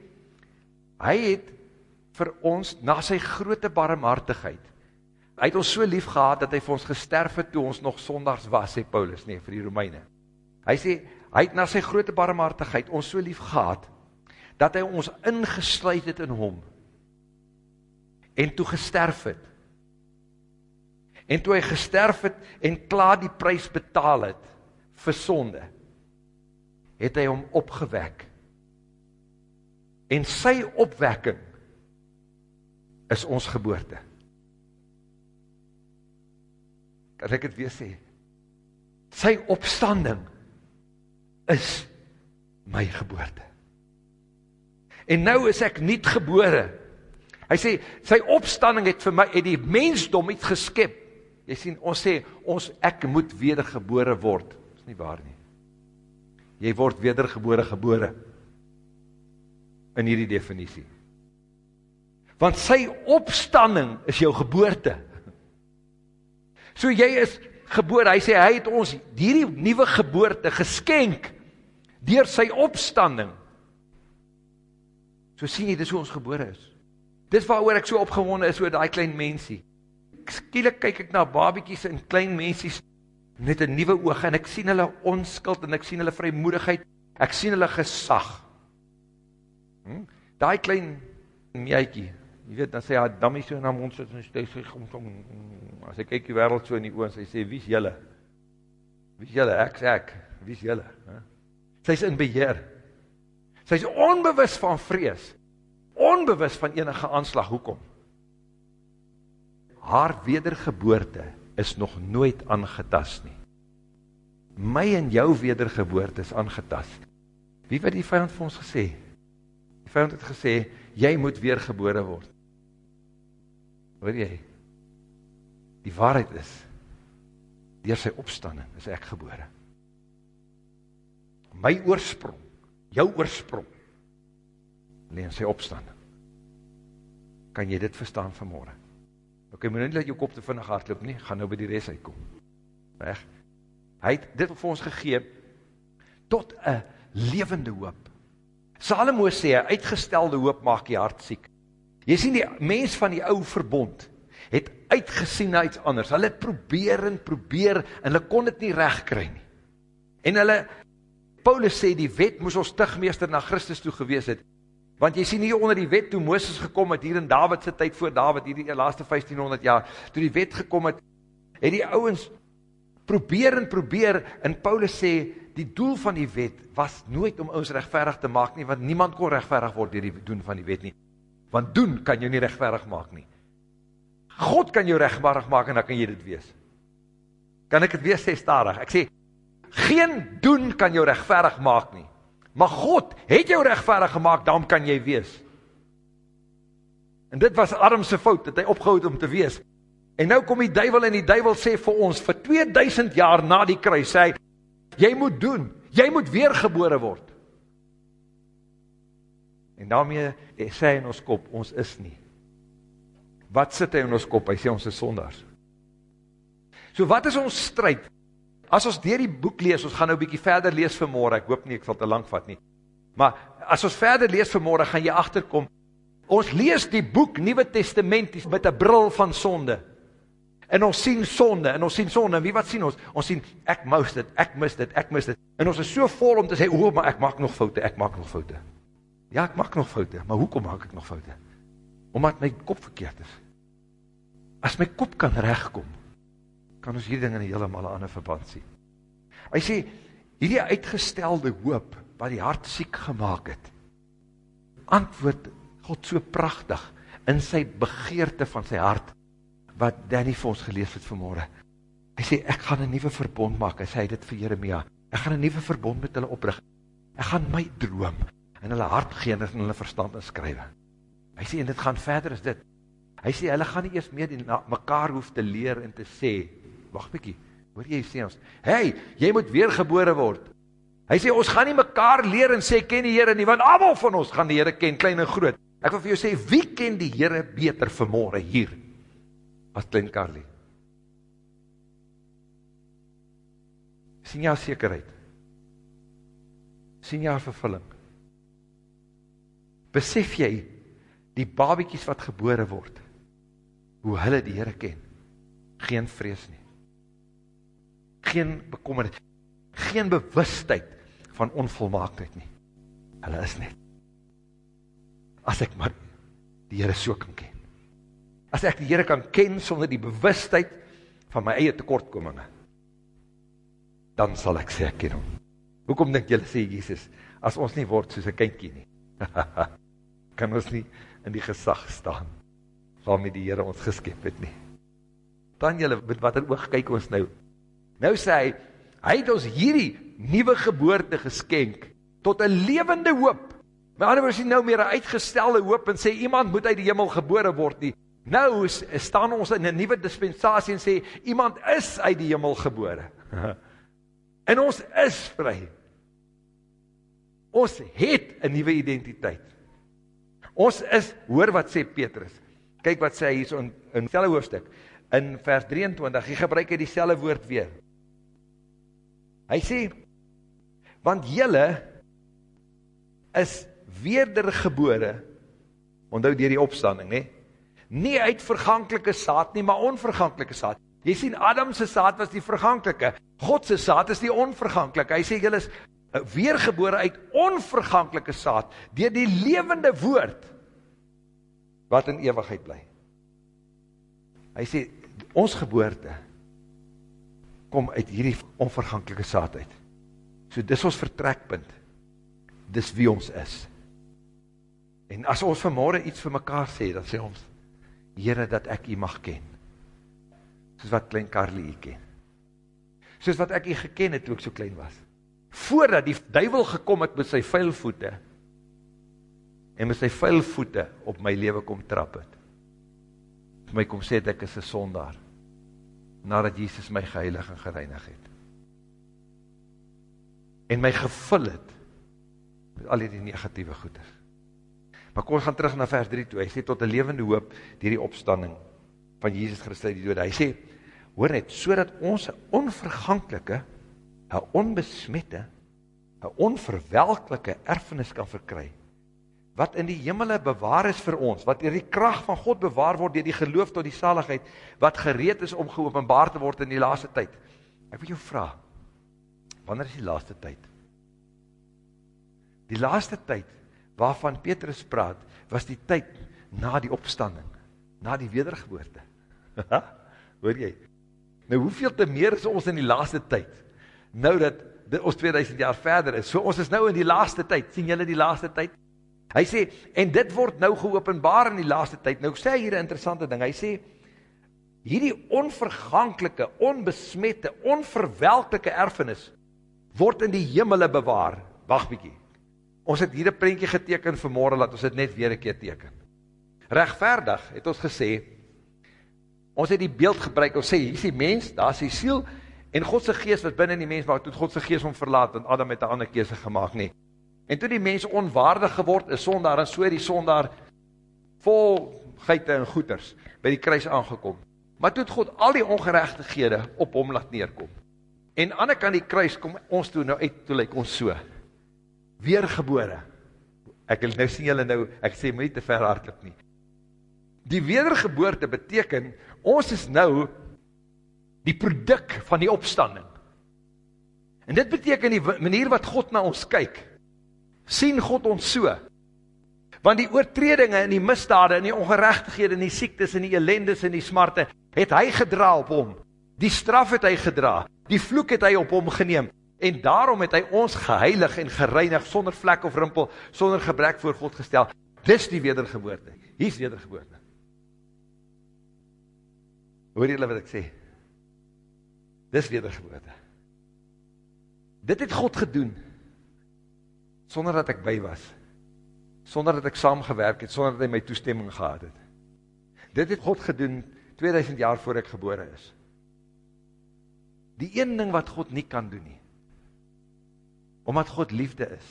hy het vir ons na sy groote barmhartigheid. Hy het ons so lief gehad dat hy vir ons gesterf het toe ons nog sondags was, sê Paulus, nee, vir die Romeine. Hy sê hy het na sy groote barmhartigheid ons so lief gehad dat hy ons ingesluit het in hom en toe gesterf het. En toe hy gesterf het en klaar die prys betaal het vir sonde, het hy hom opgewek. En sy opwekking is ons geboorte. Kan ek het weer sê? Sy opstanding is my geboorte. En nou is ek niet gebore. Hy sê, sy opstanding het vir my, het die mensdom iets geskep. Jy sien, ons sê, ons, ek moet wedergebore word. Dat is nie waar nie. Jy word wedergebore gebore. In hierdie definitie. Want sy opstanding is jou geboorte. So jy is gebore, hy sê, hy het ons hierdie nieuwe geboorte geskenk, dier sy opstanding. So sien jy, dis hoe ons gebore is. Dis waar ek so opgewonde is, oor die klein mensie. Skielik kyk ek na babiekies en klein mensies, met een nieuwe oog, en ek sien hulle onskuld, en ek sien hulle vrymoedigheid, ek sien hulle gesag. Hm? Daai klein meiekie, jy weet, dan sê hy, dammie so haar mond sit, en hy sê, as hy kyk die wereld so in die oog, hy sê, wie is jylle? Wie is jylle? Ek ek, wie is jylle? Sy is in beheer. Sy is onbewus van vrees, onbewus van enige aanslag, hoekom? Haar wedergeboorte is nog nooit aangetast nie. My en jou wedergeboorte is aangetast. Wie wat die vijand vir ons gesê? Die vijand het gesê, jy moet weergebore word. Hoor jy? Die waarheid is, dier sy opstanding is ek gebore. My oorsprong, jou oorsprong, leen sy opstanding. Kan jy dit verstaan vanmorgen? Ok, moet nou nie laat jou kop te vinnig hardloop nie, gaan nou by die rest uitkom. Weg. Hy het dit vir ons gegeef, tot een levende hoop. Salomo sê, uitgestelde hoop maak jy hart siek. Jy sien die mens van die ou verbond, het uitgesien na iets anders. Hulle het probeer en probeer, en hulle kon het nie recht kry nie. En hulle, Paulus sê, die wet moes ons tigmeester na Christus toe gewees het, want jy sien hier onder die wet, toe Mooses gekom het, hier in Davidse tyd voor David, hier die laatste 1500 jaar, toe die wet gekom het, het die ouwens probeer en probeer, en Paulus sê, die doel van die wet was nooit om ons rechtverig te maak nie, want niemand kon rechtverig word dier die doen van die wet nie. Want doen kan jy nie rechtverig maak nie. God kan jou rechtvaardig maak en dan kan jy dit wees. Kan ek het wees sê starig? Ek sê, geen doen kan jou rechtvaardig maak nie. Maar God het jou rechtvaardig gemaakt, daarom kan jy wees. En dit was Adamse fout, dat hy opgehoud om te wees. En nou kom die duivel en die duivel sê vir ons, vir 2000 jaar na die kruis, sê hy, jy moet doen, jy moet weergebore word. En daarmee sê hy in ons kop, ons is nie wat sit hy in ons kop? Hy sê ons is sondags. So wat is ons strijd? As ons dier die boek lees, ons gaan nou bykie verder lees vanmorgen, ek hoop nie, ek sal te lang vat nie, maar as ons verder lees vanmorgen, gaan jy achterkom, ons lees die boek Nieuwe Testament met een bril van sonde, en ons sien sonde, en ons sien sonde, en wie wat sien ons? Ons sien, ek mis dit, ek mis dit, ek mis dit, en ons is so vol om te sê, oh, maar ek maak nog foute, ek maak nog foute. Ja, ek maak nog foute, maar hoekom maak ek nog foute? Omdat my kop verkeerd is. As my kop kan regkom, kan ons hierdie ding in 'n heeltemal ander verband sien. Hy sê hierdie uitgestelde hoop, wat die hart siek gemaakt het, antwoord God so prachtig, in sy begeerte van sy hart, wat Danny vir ons gelees het vanmorgen. Hy sê, ek gaan een nieuwe verbond maak, hy sê dit vir Jeremia, ek gaan een nieuwe verbond met hulle oprig, ek gaan my droom, in hulle hart geen, en hulle verstand inskrywe. Hy sê, en dit gaan verder as dit, hy sê, hulle gaan nie eerst meer die mekaar hoef te leer en te sê, wacht bykie, hoor jy sê ons, hey, jy moet weergebore word, hy sê, ons gaan nie mekaar leer en sê, ken die Heere nie, want allemaal van ons gaan die Heere ken, klein en groot, ek wil vir jou sê, wie ken die Heere beter vanmorgen hier, as klein Carly? Sien jy sekerheid? Sien jy vervulling? Besef jy die babiekies wat gebore word, hoe hulle die Heere ken? Geen vrees nie. Geen bekommerheid. Geen bewustheid van onvolmaaktheid nie. Hulle is net. As ek maar die Heere so kan ken. As ek die Heere kan ken sonder die bewustheid van my eie tekortkominge, dan sal ek sê ek ken hom. Hoekom dink julle sê Jesus, as ons nie word soos 'n kindjie nie, [laughs] kan ons nie in die gesag staan waarmee die Here ons geskep het nie. Dan julle met watter oog kyk ons nou? Nou sê hy, hy het ons hierdie nuwe geboorte geskenk tot 'n lewende hoop. Met ander woorde, nou meer 'n uitgestelde hoop en sê iemand moet uit die hemel gebore word nie. Nou staan ons in 'n nuwe dispensasie en sê iemand is uit die hemel gebore. [laughs] En ons is vry. Ons het 'n nuwe identiteit. Ons is, hoor wat sê Petrus. Kyk wat sê hy hier in in selfe hoofstuk in vers 23. Hy gebruik hy dieselfde woord weer. Hy sê want julle is wedergebore onthou deur die opstanding, nê? Nie uit verganklike saad nie, maar onverganklike saad. Jy sien Adam se saad was die verganklike. God se saad is die onverganklike. Hy sê julle is weergebore uit onverganklike saad deur die lewende woord wat in ewigheid bly. Hy sê ons geboorte kom uit hierdie onverganklike saad uit. So dis ons vertrekpunt. Dis wie ons is. En as ons vanmôre iets vir mekaar sê, dan sê ons Here dat ek U mag ken soos wat klein Carly u ken. Soos wat ek u geken het toe ek so klein was. Voordat die duiwel gekom het met sy vuil voete en met sy vuil voete op my lewe kom trap het. Vir my kom sê dat ek is 'n sondaar nadat Jesus my geheilig en gereinig het. En my gevul het met al die negatiewe goeders. Maar kom ons gaan terug na vers 3 toe. Hy sê tot 'n lewende hoop deur die opstanding van Jesus Christus uit die dood. Hy sê hoor net, so dat ons een onverganklike, een onbesmette, een onverwelkelike erfenis kan verkry, wat in die jimmele bewaar is vir ons, wat in die kracht van God bewaar word, dier die geloof tot die saligheid, wat gereed is om geopenbaar te word in die laaste tyd. Ek wil jou vraag, wanneer is die laaste tyd? Die laaste tyd, waarvan Petrus praat, was die tyd na die opstanding, na die wedergeboorte. [laughs] Hoor jy? Nou hoeveel te meer is ons in die laaste tyd? Nou dat dit, ons 2000 jaar verder is. So ons is nou in die laaste tyd. sien julle die laaste tyd? Hy sê en dit word nou geopenbaar in die laaste tyd. Nou sê hier 'n interessante ding. Hy sê hierdie onverganklike, onbesmette, onverwelklike erfenis word in die hemele bewaar. Wag bietjie. Ons het hier 'n prentjie geteken vir môre, laat ons dit net weer 'n keer teken. Regverdig het ons gesê Ons het die beeld gebruik, ons sê, hier is die mens, daar is die siel, en Godse geest wat binnen die mens maak, toe Godse geest om verlaat, want Adam het een ander kese gemaakt nie. En toe die mens onwaardig geword, is sondaar, en so die sondaar vol geite en goeders, by die kruis aangekom. Maar toe het God al die ongerechtighede op hom laat neerkom. En ander kan die kruis kom ons toe nou uit, toe lyk ons so. Weergebore. Ek nou sien julle nou, ek sê my nie te ver hardlik nie. Die wedergeboorte beteken, ons is nou die product van die opstanding. En dit beteken die manier wat God na ons kyk, sien God ons so. Want die oortredinge en die misdade en die ongerechtighede en die siektes en die ellendes en die smarte, het hy gedra op hom. Die straf het hy gedra, die vloek het hy op hom geneem. En daarom het hy ons geheilig en gereinig, sonder vlek of rimpel, sonder gebrek voor God gestel. Dis die wedergeboorte. Hier is wedergeboorte. Hoor julle wat ek sê? Dis wedergeboorte. Dit het God gedoen, sonder dat ek by was, sonder dat ek saamgewerk het, sonder dat hy my toestemming gehad het. Dit het God gedoen, 2000 jaar voor ek gebore is. Die een ding wat God nie kan doen nie, omdat God liefde is,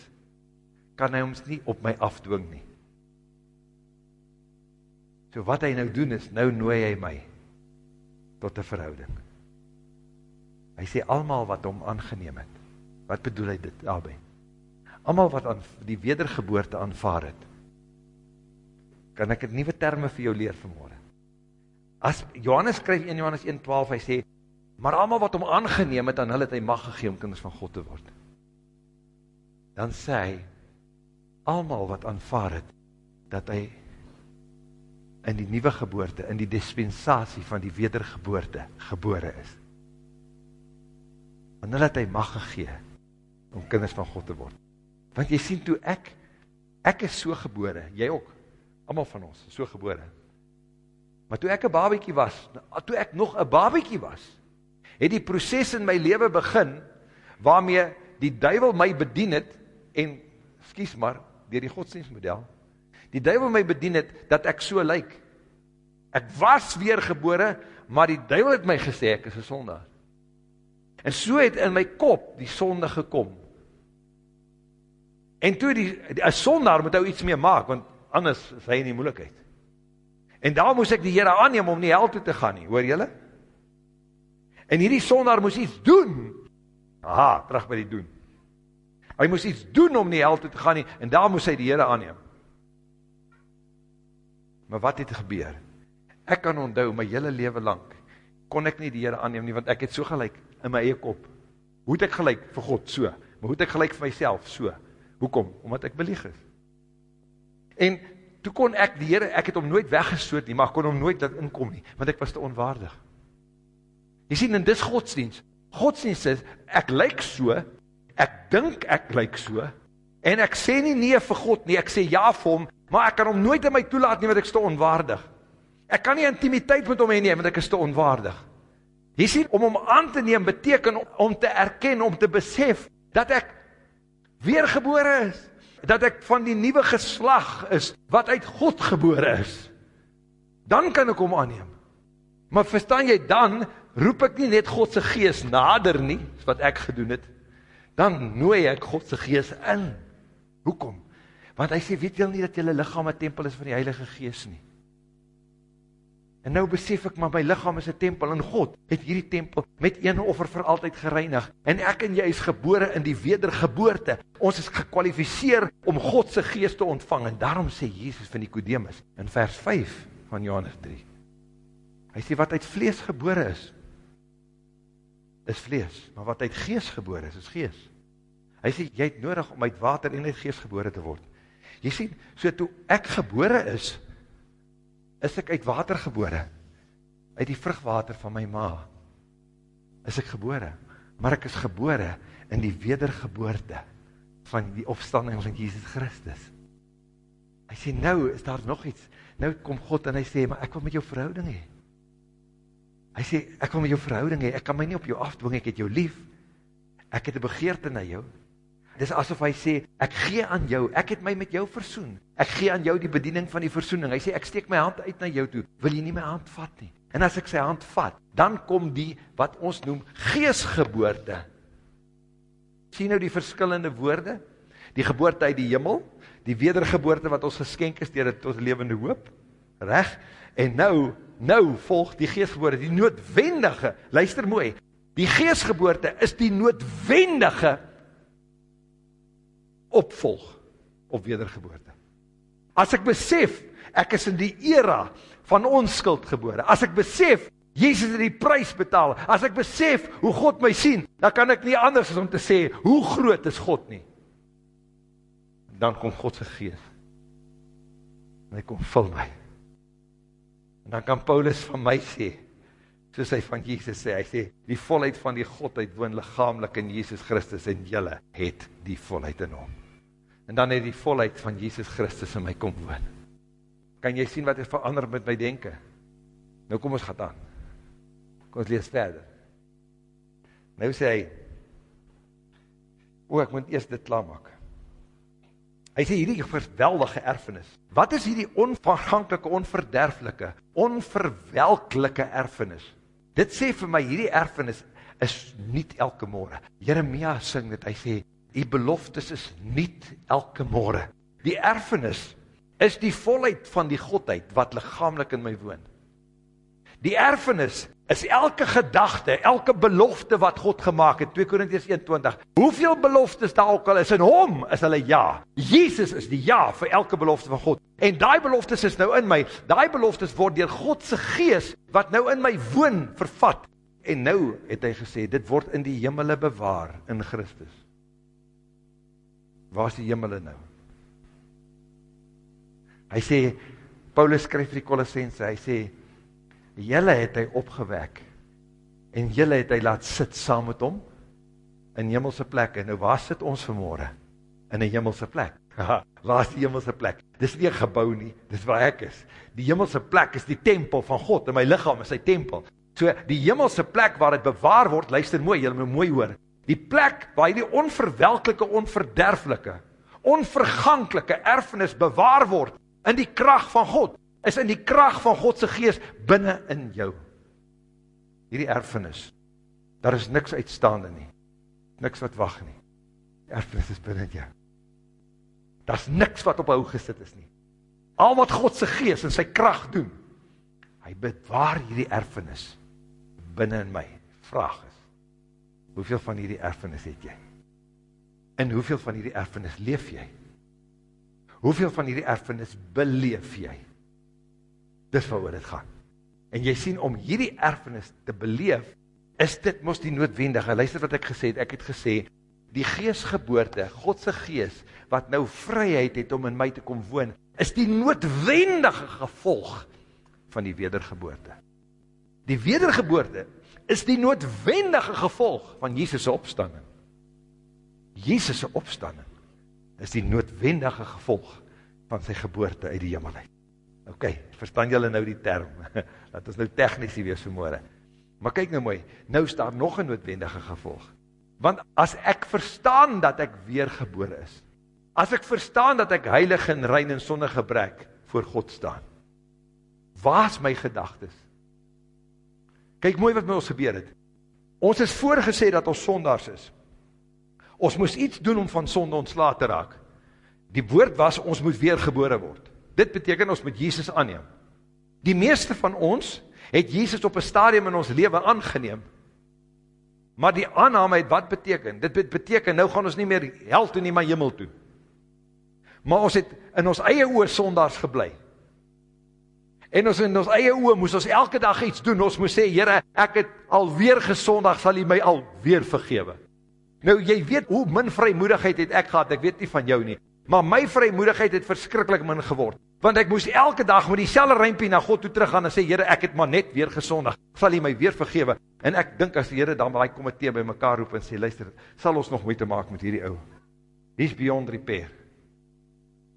kan hy ons nie op my afdwing nie. So wat hy nou doen is, nou nooi hy my tot 'n verhouding. Hy sê almal wat hom aangeneem het. Wat bedoel hy dit daarmee? Almal wat aan die wedergeboorte aanvaar het. Kan ek 'n nuwe terme vir jou leer vanmôre? As Johannes skryf 1 Johannes 1:12, hy sê maar almal wat hom aangeneem het, aan hulle het hy mag gegee om kinders van God te word. Dan sê hy almal wat aanvaar het dat hy in die nuwe geboorte, in die dispensasie van die wedergeboorte gebore is. En hulle het hy mag gegee om kinders van God te word. Want jy sien toe ek, ek is so gebore, jy ook, allemaal van ons, so gebore. Maar toe ek een babiekie was, toe ek nog een babiekie was, het die proces in my leven begin, waarmee die duivel my bedien het, en, skies maar, dier die godsdienstmodel, die duivel my bedien het, dat ek so lyk. Ek was weergebore, maar die duivel het my gesê, ek is een sondaar. En so het in my kop die sonde gekom. En toe die, die sondaar moet nou iets mee maak, want anders is hy in die moeilijkheid. En daar moes ek die Heere aanneem om nie hel toe te gaan nie, hoor jylle? En hierdie sondaar moes iets doen. Aha, terug by die doen. Hy moes iets doen om nie hel toe te gaan nie, en daar moes hy die Heere aanneem. Maar wat het gebeur? Ek kan onthou, my hele leven lang, kon ek nie die Heere aanneem nie, want ek het so gelijk in my eie kop. Hoe het ek gelijk vir God? So. Maar hoe het ek gelijk vir myself? So. Hoekom? Omdat ek belieg is. En toe kon ek die Heere, ek het hom nooit weggestoot nie, maar kon hom nooit dat inkom nie, want ek was te onwaardig. Jy sien, en dis godsdienst. Godsdienst is, ek lyk so, ek dink ek lyk so, en ek sê nie nee vir God nie, ek sê ja vir hom, maar ek kan hom nooit in my toelaat nie, want ek is te onwaardig. Ek kan nie intimiteit met hom heen nie, want ek is te onwaardig. Jy sien, om hom aan te neem beteken om te erken, om te besef, dat ek weergebore is, dat ek van die nieuwe geslag is, wat uit God gebore is. Dan kan ek hom aanneem. Maar verstaan jy, dan roep ek nie net Godse gees nader nie, wat ek gedoen het, dan nooi ek Godse gees in. Hoekom? Want hy sê, weet jy nie dat jylle lichaam een tempel is van die Heilige Gees nie. En nou besef ek, maar my lichaam is een tempel, en God het hierdie tempel met een offer vir altyd gereinig. En ek en jy is gebore in die wedergeboorte. Ons is gekwalificeer om Godse geest te ontvang. En daarom sê Jezus van Nicodemus in vers 5 van Johannes 3. Hy sê, wat uit vlees gebore is, is vlees. Maar wat uit geest gebore is, is geest. Hy sê, jy het nodig om uit water en uit geest gebore te word. Jy sê, so toe ek gebore is, is ek uit water gebore, uit die vrugwater van my ma, is ek gebore, maar ek is gebore in die wedergeboorte van die opstanding van Jesus Christus. Hy sê, nou is daar nog iets, nou kom God en hy sê, maar ek wil met jou verhouding hee. Hy sê, ek wil met jou verhouding hee, ek kan my nie op jou afdwing, ek het jou lief, ek het een begeerte na jou, dis asof hy sê, ek gee aan jou, ek het my met jou versoen, ek gee aan jou die bediening van die versoening, hy sê, ek steek my hand uit na jou toe, wil jy nie my hand vat nie, en as ek sy hand vat, dan kom die, wat ons noem, geesgeboorte, sien nou die verskillende woorde, die geboorte uit die jimmel, die wedergeboorte wat ons geskenk is, dier het ons levende hoop, recht, en nou, nou volg die geestgeboorte, die noodwendige, luister mooi, die geestgeboorte is die noodwendige opvolg op wedergeboorte. As ek besef, ek is in die era van onskuld gebore, as ek besef, Jezus het die prijs betaal, as ek besef hoe God my sien, dan kan ek nie anders as om te sê, hoe groot is God nie. Dan kom Godse geest, en hy kom vul my. En dan kan Paulus van my sê, soos hy van Jesus sê, hy sê, die volheid van die Godheid woon lichamelik in Jesus Christus en jylle het die volheid in hom. En dan het die volheid van Jesus Christus in my kom woon. Kan jy sien wat het verander met my denken? Nou kom ons gaat aan. Kom ons lees verder. Nou sê hy, o, ek moet eerst dit klaarmak. Hy sê hierdie verweldige erfenis. Wat is hierdie onverganklike, onverderflike, onverwelklike erfenis? Dit sê vir my, hierdie erfenis is niet elke morgen. Jeremia sing dit, hy sê, die beloftes is niet elke morgen. Die erfenis is die volheid van die Godheid, wat lichamelik in my woon. Die erfenis is elke gedachte, elke belofte wat God gemaakt het, 2 Korinties 21, hoeveel beloftes daar ook al is, in hom is hulle ja. Jezus is die ja vir elke belofte van God. En die beloftes is nou in my, die beloftes word door Godse gees, wat nou in my woon, vervat. En nou het hy gesê, dit word in die jimmele bewaar, in Christus. Waar is die jimmele nou? Hy sê, Paulus skryf die Colossense, hy sê, jylle het hy opgewek, en jylle het hy laat sit saam met hom, in jimmelse plek, en nou waar sit ons vanmorgen? In een jimmelse plek. [laughs] waar is die jimmelse plek? Dis nie een gebouw nie, dis waar ek is. Die jimmelse plek is die tempel van God, en my lichaam is sy tempel. So, die jimmelse plek waar het bewaar word, luister mooi, jylle moet mooi hoor, die plek waar die onverwelkelike, onverderflike, onverganklike erfenis bewaar word, in die kracht van God, is in die kracht van Godse geest binnen in jou. Hierdie erfenis, daar is niks uitstaande nie, niks wat wacht nie, die erfenis is binnen jou. Daar is niks wat op hou gesit is nie. Al wat Godse geest in sy kracht doen, hy bewaar hierdie erfenis binnen in my. Vraag is, hoeveel van hierdie erfenis het jy? En hoeveel van hierdie erfenis leef jy? Hoeveel van hierdie erfenis beleef jy? Dis wat oor dit gaan. En jy sien, om hierdie erfenis te beleef, is dit mos die noodwendige. Luister wat ek gesê het, ek het gesê, die geestgeboorte, Godse geest, wat nou vryheid het om in my te kom woon, is die noodwendige gevolg van die wedergeboorte. Die wedergeboorte is die noodwendige gevolg van Jesus' opstanding. Jesus' opstanding is die noodwendige gevolg van sy geboorte uit die hemel uit. Ok, verstaan julle nou die term? [laughs] Laat ons nou hier wees vanmorgen. Maar kyk nou mooi, nou is daar nog een noodwendige gevolg. Want as ek verstaan dat ek weergebore is, as ek verstaan dat ek heilig en rein en sonde gebrek voor God staan, waar is my gedagtes? Kyk mooi wat met ons gebeur het. Ons is voorgesê dat ons sondaars is. Ons moes iets doen om van sonde ontslaat te raak. Die woord was, ons moet weergebore word. Dit beteken ons moet Jesus aanneem. Die meeste van ons het Jesus op 'n stadium in ons lewe aangeneem. Maar die aanname het wat beteken? Dit beteken nou gaan ons nie meer hel toe nie, maar hemel toe. Maar ons het in ons eie oë sondaars gebly. En ons in ons eie oë moes ons elke dag iets doen. Ons moes sê, Here, ek het alweer gesondag, sal U my alweer vergewe. Nou jy weet hoe min vrymoedigheid het ek gehad. Ek weet nie van jou nie. Maar my vrymoedigheid het verskriklik min geword, want ek moes elke dag met dieselfde rympie na God toe teruggaan en sê Here, ek het maar net weer gesondig. Sal U my weer vergewe? En ek dink as die Here dan daai komitee bymekaar roep en sê, luister, sal ons nog moeite maak met hierdie ou? He's beyond repair.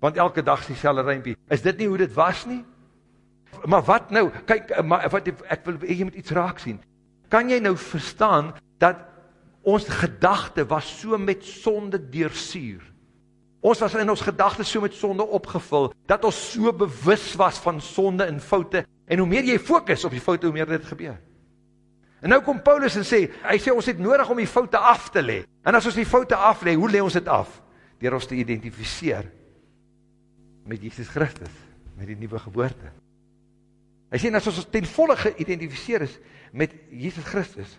Want elke dag dieselfde rympie. Is dit nie hoe dit was nie? Maar wat nou? Kyk, maar wat ek wil jy moet iets raak sien. Kan jy nou verstaan dat ons gedagte was so met sonde deursuur? Ons was in ons gedagtes so met sonde opgevul, dat ons so bewus was van sonde en foute, en hoe meer jy focus op die foute, hoe meer dit gebeur. En nou kom Paulus en sê, hy sê ons het nodig om die foute af te le, en as ons die foute af le, hoe le ons dit af? Door ons te identificeer met Jesus Christus, met die nieuwe geboorte. Hy sê, as ons ten volle geïdentificeer is met Jesus Christus,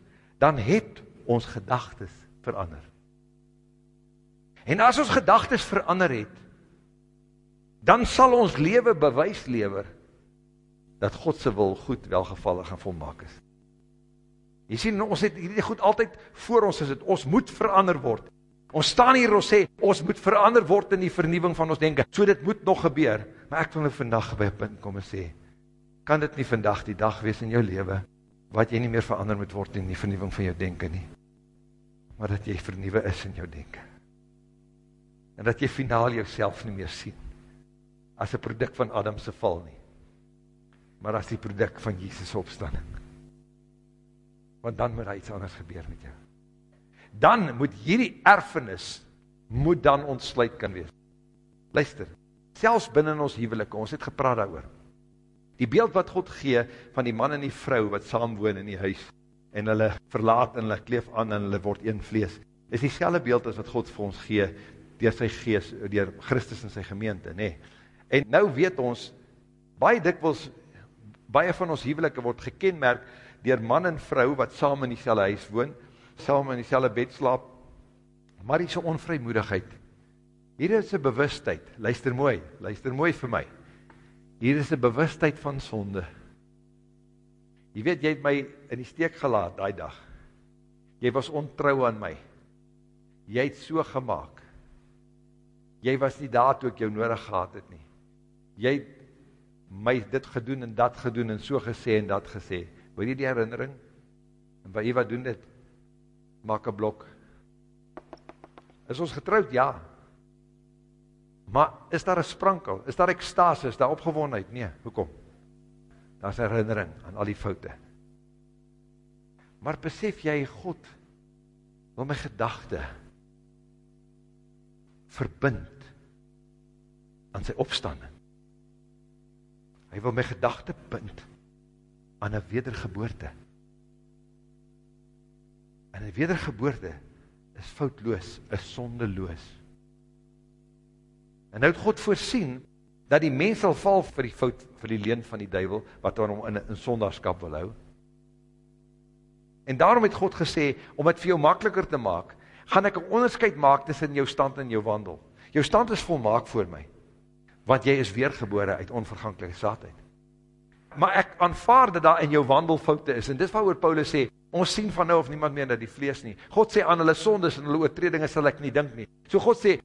dan het ons gedagtes verander. En as ons gedagtes verander het, dan sal ons lewe bewys lewer dat God se wil goed, welgevallig en volmaak is. Jy sien, ons het hierdie goed altyd voor ons is dit, ons moet verander word. Ons staan hier, ons sê, ons moet verander word in die vernieuwing van ons denken, so dit moet nog gebeur. Maar ek wil nou vandag by punt kom en sê, kan dit nie vandag die dag wees in jou leven, wat jy nie meer verander moet word in die vernieuwing van jou denken nie, maar dat jy vernieuwe is in jou denken. En dat jy finaal jouself nie meer sien, as een product van Adamse val nie, maar as die product van Jesus opstanding. Want dan moet daar iets anders gebeur met jou. Dan moet hierdie erfenis, moet dan ontsluit kan wees. Luister, selfs binnen ons huwelike, ons het gepraat daar oor, Die beeld wat God gee van die man en die vrou wat saam woon in die huis en hulle verlaat en hulle kleef aan en hulle word een vlees, is die selle beeld as wat God vir ons gee dier sy gees, dier Christus en sy gemeente, nee. En nou weet ons, baie dikwels, baie van ons huwelike word gekenmerk dier man en vrou wat saam in die selle huis woon, saam in die selle bed slaap, maar die so onvrymoedigheid. Hier is een bewustheid, luister mooi, luister mooi vir my, Hier is 'n bewustheid van sonde. Jy weet jy het my in die steek gelaat daai dag. Jy was ontrou aan my. Jy het so gemaak. Jy was nie daar toe ek jou nodig gehad het nie. Jy het my dit gedoen en dat gedoen en so gesê en dat gesê. Hoor jy die herinnering? En by jy wat doen dit? Maak 'n blok. Is ons getroud? Ja. Maar is daar 'n sprankel? Is daar ekstase? Is daar opgewondenheid? Nee, hoekom? Daar's herinnering aan al die foute. Maar besef jy God wil my gedagte verbind aan sy opstanding. Hy wil my gedagte bind aan 'n wedergeboorte. En 'n wedergeboorte is foutloos, is sondeloos. En nou het God voorsien, dat die mens sal val vir die fout, vir die leen van die duivel, wat hom in, in sondagskap wil hou. En daarom het God gesê, om het vir jou makkeliker te maak, gaan ek een onderscheid maak tussen jou stand en jou wandel. Jou stand is volmaak voor my, want jy is weergebore uit onvergankelijke saadheid. Maar ek aanvaard dat daar in jou wandel foute is, en dit wat oor Paulus sê, ons sien van nou of niemand meer dat die vlees nie. God sê aan hulle sondes en hulle oortredinge sal ek nie dink nie. So God sê,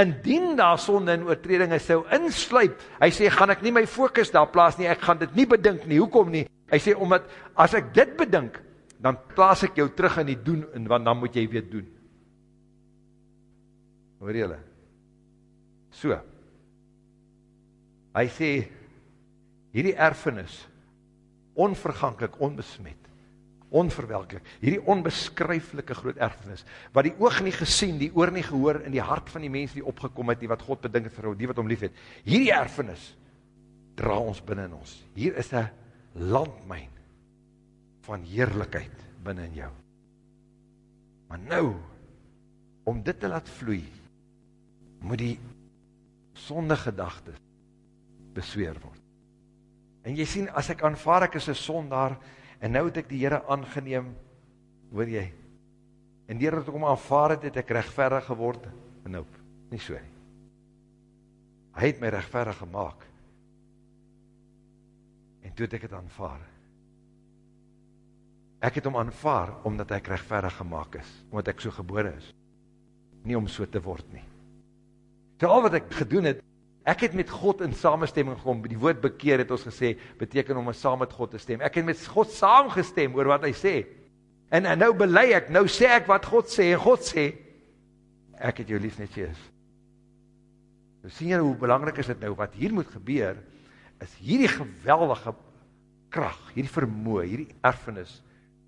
indien daar sonde en oortredinge sou insluip, hy sê, gaan ek nie my focus daar plaas nie, ek gaan dit nie bedink nie, hoekom nie? Hy sê, omdat, as ek dit bedink, dan plaas ek jou terug in die doen, en want dan moet jy weer doen. Hoor jylle? So, hy sê, hierdie erfenis, onvergankelijk, onbesmet, onverwelklik, hierdie onbeskryflike groot erfenis, wat die oog nie gesien, die oor nie gehoor, in die hart van die mens die opgekom het, die wat God bedink het vir die wat om lief het, hierdie erfenis, dra ons binnen ons, hier is een landmijn, van heerlijkheid binnen jou, maar nou, om dit te laat vloei, moet die sonde gedagtes, besweer word, en jy sien, as ek aanvaar ek is een sondaar, En nou het ek die Here aangeneem, hoor jy? En deur dat ek hom aanvaar het, het ek regverdig geword. Nou, nie so nie. Hy het my regverdig gemaak. En toe het ek het aanvaar. Ek het hom aanvaar omdat ek regverdig gemaak is, omdat ek so gebore is. Nie om so te word nie. So al wat ek gedoen het, Ek het met God in samenstemming gekom, die woord bekeer het ons gesê, beteken om saam met God te stem. Ek het met God saamgestem oor wat hy sê. En, en nou belei ek, nou sê ek wat God sê, en God sê, ek het jou lief net jy is. Nou sien jy hoe belangrijk is dit nou, wat hier moet gebeur, is hierdie geweldige kracht, hierdie vermoe, hierdie erfenis,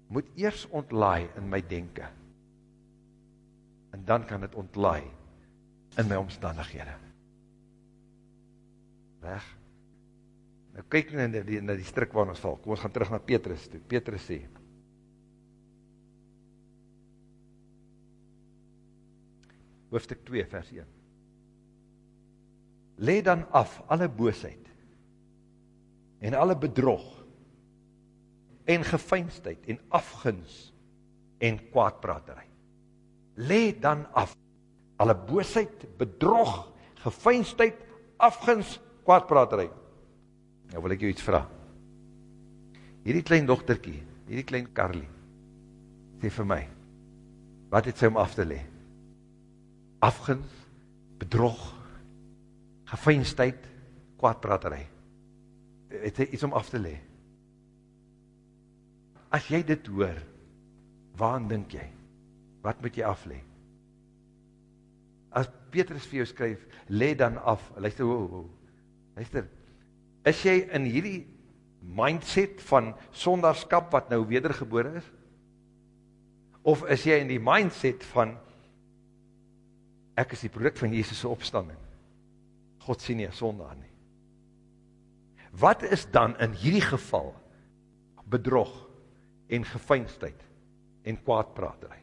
moet eers ontlaai in my denken. En dan kan het ontlaai in my omstandighede weg. Nou kyk na die, na die strik waar ons val. Kom ons gaan terug na Petrus toe. Petrus sê, hoofdstuk 2 vers 1, Le dan af alle boosheid en alle bedrog en gefeinstheid en afguns en kwaadpraterij. Le dan af alle boosheid, bedrog, gefeinstheid, afguns kwaadpraterij. Nou wil ek jou iets vraag. Hierdie klein dochterkie, hierdie klein Carly, sê vir my, wat het sy om af te le? Afgins, bedrog, gefeinstheid, kwaadpraterij. Het sy iets om af te le? as jy dit hoor, waarin dink jy? Wat moet jy aflee? As Petrus vir jou skryf, le dan af, luister, ho, ho, luister, is jy in hierdie mindset van sondagskap wat nou wedergebore is? Of is jy in die mindset van, ek is die product van Jesus' opstanding? God sien nie sondag nie. Wat is dan in hierdie geval bedrog en gefeinstheid en kwaadpraterij?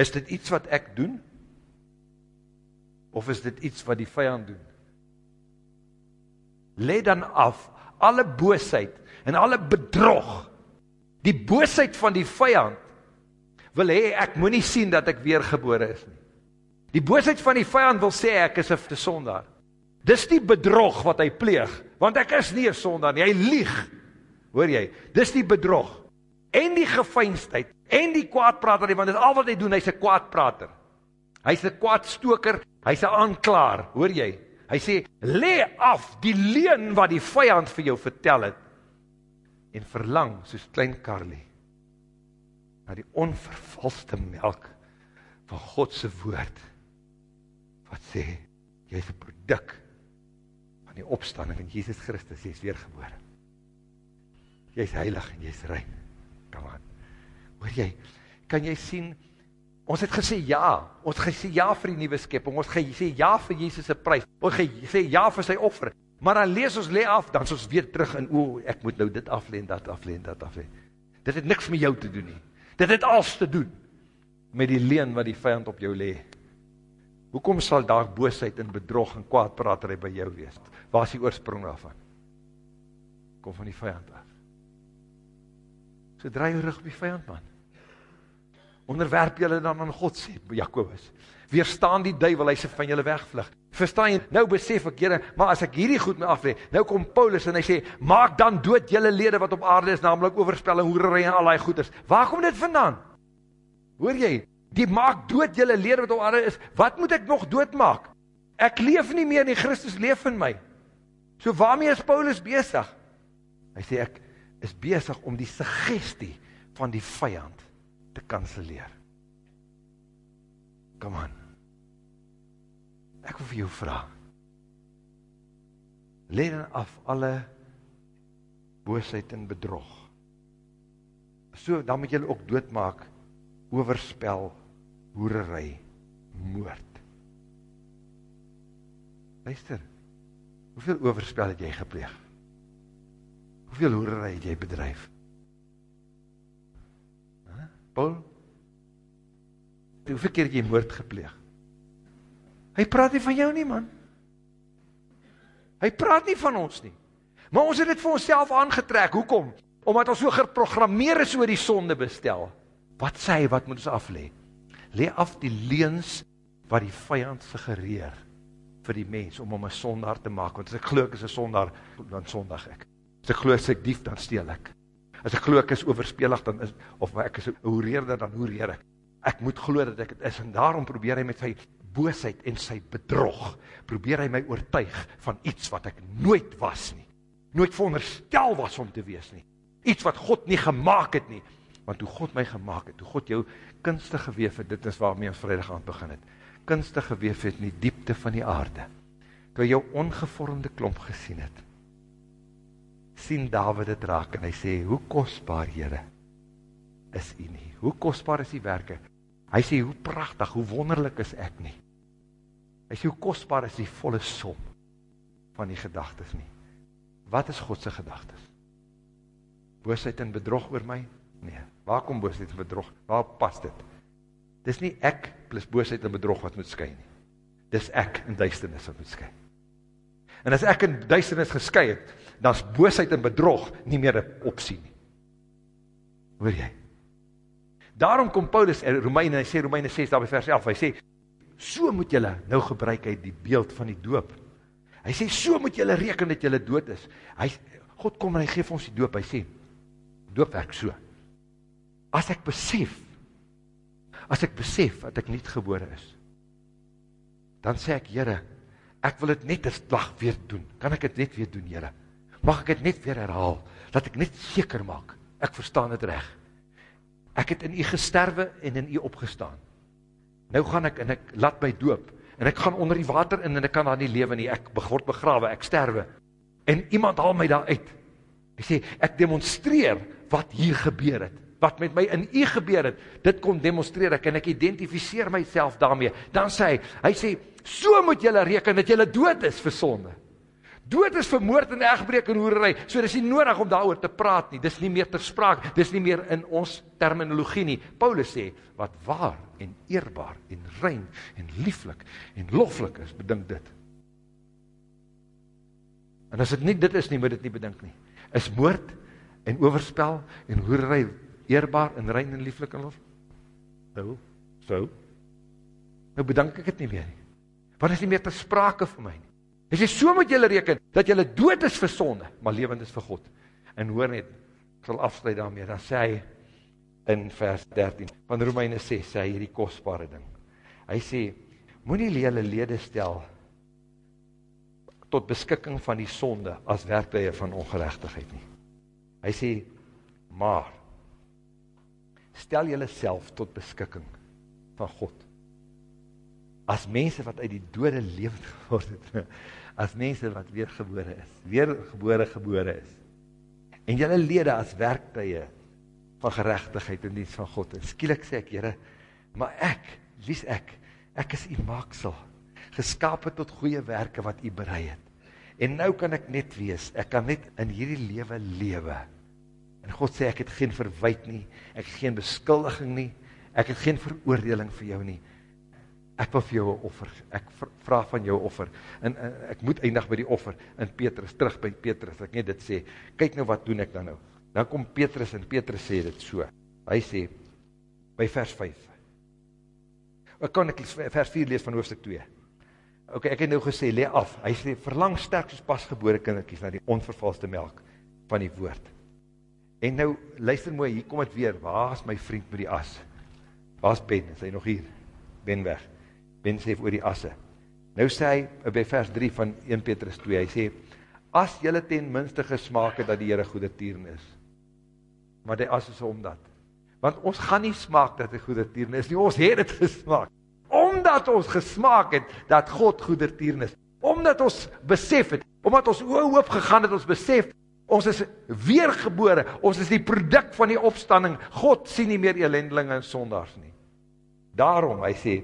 Is dit iets wat ek doen? Of is dit iets wat die vijand doen? Let dan af alle boosheid en alle bedrog, die boosheid van die vijand, wil hee, ek moet nie sien dat ek weergebore is nie. Die boosheid van die vijand wil sê, ek is een sondaar. Dis die bedrog wat hy pleeg, want ek is nie een sondaar nie, hy lieg, hoor jy, dis die bedrog, en die gefeinstheid, en die kwaadprater, want dit al wat hy doen, hy is een kwaadprater, hy is een kwaadstoker, hy is een aanklaar, hoor jy, hy sê, le af die leen wat die vijand vir jou vertel het, en verlang, soos klein Karlie, na die onvervalste melk, van Godse woord, wat sê, jy is een product, van die opstanding in Jesus Christus, jy is weergebore. Jy is heilig en jy is rein. Kom aan. Hoor jy, kan jy sien, ons het gesê ja, ons gesê ja vir die nieuwe skeping, ons gesê ja vir Jesus' prijs, ons het gesê ja vir sy offer, maar dan lees ons le af, dan is ons weer terug in, o, ek moet nou dit afleen, dat afleen, dat afleen. Dit het niks met jou te doen nie. Dit het alles te doen met die leen wat die vijand op jou lee. Hoekom sal daar boosheid en bedrog en kwaadpraterij by jou wees? Waar is die oorsprong daarvan? Kom van die vijand af. So draai jou rug op die vijand, man. Onderwerp julle dan aan God, sê Jacobus. Weerstaan die duivel, hy sê van julle wegvlug. Verstaan jy, nou besef ek jyre, maar as ek hierdie goed my aflee, nou kom Paulus en hy sê, maak dan dood julle lede wat op aarde is, namelijk overspelling, hoererij en allerlei goeders. Waar kom dit vandaan? Hoor jy, die maak dood julle lede wat op aarde is, wat moet ek nog doodmaak? Ek leef nie meer nie, Christus leef in my. So waarmee is Paulus bezig? Hy sê ek is bezig om die suggestie van die vijand te kanseleer. Kom aan. Ek wil vir jou vraag. Leer af alle boosheid en bedrog. So, dan moet jy ook doodmaak, overspel, hoererij, moord. Luister, Hoeveel overspel het jy gepleeg? Hoeveel hoererij het jy bedrijf? Paul? Hoeveel keer het jy moord gepleeg? Hy praat nie van jou nie, man. Hy praat nie van ons nie. Maar ons het dit vir ons aangetrek. Hoekom? Omdat ons so geprogrammeer is oor die sonde bestel. Wat sê hy, wat moet ons aflee? Lee af die leens wat die vijand suggereer vir die mens, om om een sondaar te maak, want as ek geloof ek is een sondaar, dan sondag ek. As ek geloof ek dief, dan steel ek. As ek geloof ek is overspelig, dan is, of ek is een hoereerder, dan hoereer ek. Ek moet geloof dat ek het is, en daarom probeer hy met sy boosheid en sy bedrog, probeer hy my oortuig van iets wat ek nooit was nie. Nooit veronderstel was om te wees nie. Iets wat God nie gemaakt het nie. Want hoe God my gemaakt het, hoe God jou kunstige weef het, dit is waarmee ons vrijdag aan begin het kunstig geweef het in die diepte van die aarde, toe jou ongevormde klomp gesien het, sien David het raak en hy sê, hoe kostbaar Heere is hy nie? Hoe kostbaar is die werke? Hy sê, hoe prachtig, hoe wonderlik is ek nie? Hy sê, hoe kostbaar is die volle som van die gedagtes nie? Wat is Godse gedagtes? Boosheid en bedrog oor my? Nee, waar kom boosheid en bedrog? Waar pas dit? Dis nie ek plus boosheid en bedrog wat moet skyn nie. Dis ek in duisternis wat moet skyn. En as ek in duisternis geskei het, dan is boosheid en bedrog nie meer 'n opsie nie. Hoor jy? Daarom kom Paulus in Romeine, hy sê Romeine 6 daar by vers 11, hy sê so moet julle nou gebruik uit die beeld van die doop. Hy sê so moet julle reken dat julle dood is. Hy God kom en hy gee vir ons die doop. Hy sê doop werk so. As ek besef as ek besef dat ek niet gebore is, dan sê ek, Heere, ek wil het net een slag weer doen. Kan ek het net weer doen, Heere? Mag ek het net weer herhaal, dat ek net seker maak, ek verstaan het reg. Ek het in u gesterwe en in u opgestaan. Nou gaan ek en ek laat my doop en ek gaan onder die water in en ek kan daar nie lewe nie. Ek word begrawe, ek sterwe. En iemand haal my daar uit. Hy sê ek demonstreer wat hier gebeur het. Wat met my in u gebeur het, dit kom demonstreer ek en ek identifiseer myself daarmee. Dan sê hy, hy sê so moet julle reken dat julle dood is vir sonde. Dood is vermoord en egbreek en hoerery. So dis nie nodig om daaroor te praat nie. Dis nie meer ter sprake. Dis nie meer in ons terminologie nie. Paulus sê wat waar en eerbaar en rein en lieflik en loflik is, bedink dit. En as dit nie dit is nie, moet dit nie bedink nie. Is moord en oorspel en hoerery eerbaar en rein en lieflik en lof? Nou, so. Nou bedink ek dit nie meer nie. Want dit is nie meer ter sprake vir my nie. Hy sê, so moet julle reken, dat julle dood is vir sonde, maar levend is vir God. En hoor net, ek sal afsluit daarmee, dan sê hy, in vers 13, van Romeine 6, sê hy hierdie kostbare ding. Hy sê, moet nie julle lede stel, tot beskikking van die sonde, as werktuie van ongerechtigheid nie. Hy sê, maar, stel julle self tot beskikking van God, as mense wat uit die dode levend geword het, as mense wat weergebore is, weergebore gebore is, en jylle lede as werktuie van gerechtigheid en diens van God, en skielik sê ek, jyre, maar ek, wie is ek? Ek is die maaksel, geskapen tot goeie werke wat jy bereid het, en nou kan ek net wees, ek kan net in hierdie lewe lewe, en God sê, ek het geen verwijt nie, ek het geen beskuldiging nie, ek het geen veroordeling vir jou nie, ek wil vir jou een offer, ek vraag van jou offer, en, en ek moet eindig by die offer, in Petrus, terug by Petrus, ek nie dit sê, kyk nou wat doen ek dan nou, dan kom Petrus, en Petrus sê dit so, hy sê, by vers 5, ek kan ek vers 4 lees van hoofdstuk 2, ok, ek het nou gesê, le af, hy sê, verlang sterk soos pasgebore kinderkies, na die onvervalste melk, van die woord, en nou, luister mooi, hier kom het weer, waar is my vriend met die as, waar is Ben, is hy nog hier, Ben weg, Ben sê oor die asse. Nou sê hy by vers 3 van 1 Petrus 2, hy sê, as jylle ten minste gesmaak het dat die Heere goede tieren is, maar die as is omdat, want ons gaan nie smaak dat die goede tieren is, nie ons het het gesmaak, omdat ons gesmaak het dat God goede tieren is, omdat ons besef het, omdat ons oog hoop gegaan het, ons besef, ons is weergebore, ons is die product van die opstanding, God sien nie meer elendelinge en sondags nie. Daarom, hy sê,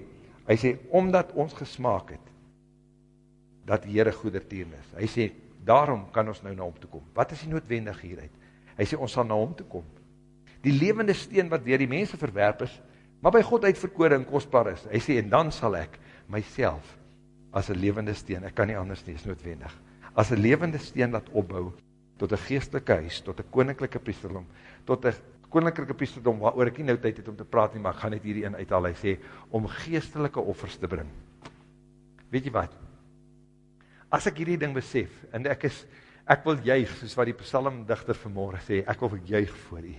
Hy sê, omdat ons gesmaak het, dat die Heere goederteen is. Hy sê, daarom kan ons nou na hom toekom. Wat is die noodwendig hieruit? Hy sê, ons sal na hom toekom. Die levende steen wat weer die mense verwerp is, maar by God uitverkore en kostbaar is. Hy sê, en dan sal ek myself as een levende steen, ek kan nie anders nie, is noodwendig, as een levende steen laat opbou, tot een geestelike huis, tot een koninklijke priesterdom, tot een koninklijke priesterdom, waar ek nie nou tyd het om te praat nie, maar ek gaan net hierdie in uithaal, hy sê, om geestelike offers te bring. Weet jy wat? As ek hierdie ding besef, en ek is, ek wil juig, soos wat die psalmdichter vanmorgen sê, ek wil juig voor u.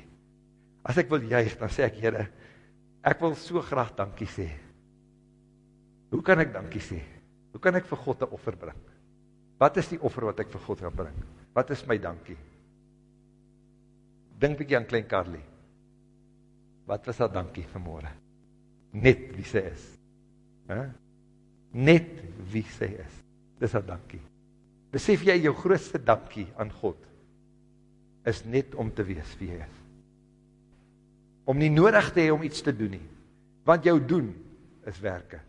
As ek wil juig, dan sê ek, Heere, ek wil so graag dankie sê. Hoe kan ek dankie sê? Hoe kan ek vir God een offer bring? Wat is die offer wat ek vir God gaan bring? Wat is my dankie? Dink bykie aan klein Carly. Wat was dat dankie vanmorgen? Net wie sy is. He? Net wie sy is. Dis dat dankie. Besef jy jou grootste dankie aan God is net om te wees wie hy is. Om nie nodig te hee om iets te doen nie. Want jou doen is werke.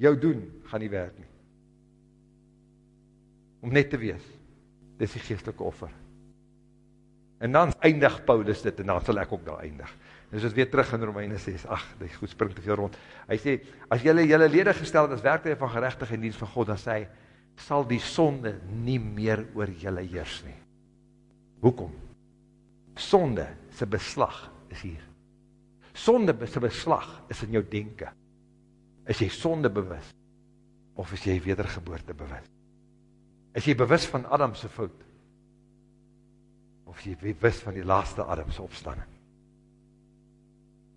Jou doen gaan nie werk nie. Om net te wees. Dis die geestelike offer. En dan eindig Paulus dit, en dan sal ek ook daar eindig. Dus het weer terug in Romeine 6, ach, die goed spring te veel rond. Hy sê, as jylle jylle lede gestel het as werktuig van gerechtig en dienst van God, dan sê hy, sal die sonde nie meer oor jylle heers nie. Hoekom? Sonde, sy beslag, is hier. Sonde, sy beslag, is in jou denken. Is jy sonde bewus? Of is jy wedergeboorte bewus? Is jy bewus van Adamse fout? Of jy wist van die laaste Adamse opstanding.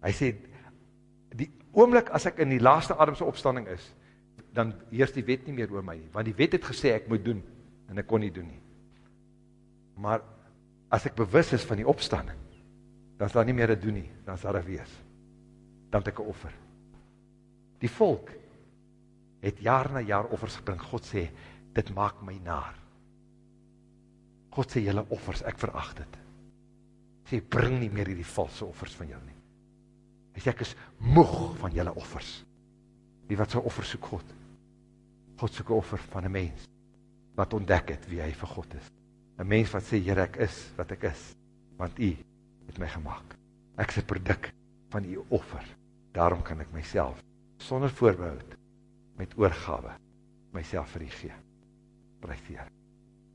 Hy sê, die oomlik as ek in die laaste Adamse opstanding is, dan heers die wet nie meer oor my, want die wet het gesê ek moet doen, en ek kon nie doen nie. Maar as ek bewus is van die opstanding, dan is daar nie meer te doen nie, dan is daar een wees. Dan het ek een offer. Die volk het jaar na jaar offers gebring. God sê, dit maak my naar. God sê, jylle offers, ek veracht het. Sê, bring nie meer die valse offers van jou nie. Hy sê, ek is moeg van jylle offers. Wie wat sy offer soek God? God soek offer van een mens, wat ontdek het wie hy vir God is. Een mens wat sê, Heer, ek is wat ek is, want hy het my gemaakt. Ek is een product van die offer. Daarom kan ek myself, sonder voorbehoud, met oorgawe, myself vir die gee. Prijs Heer.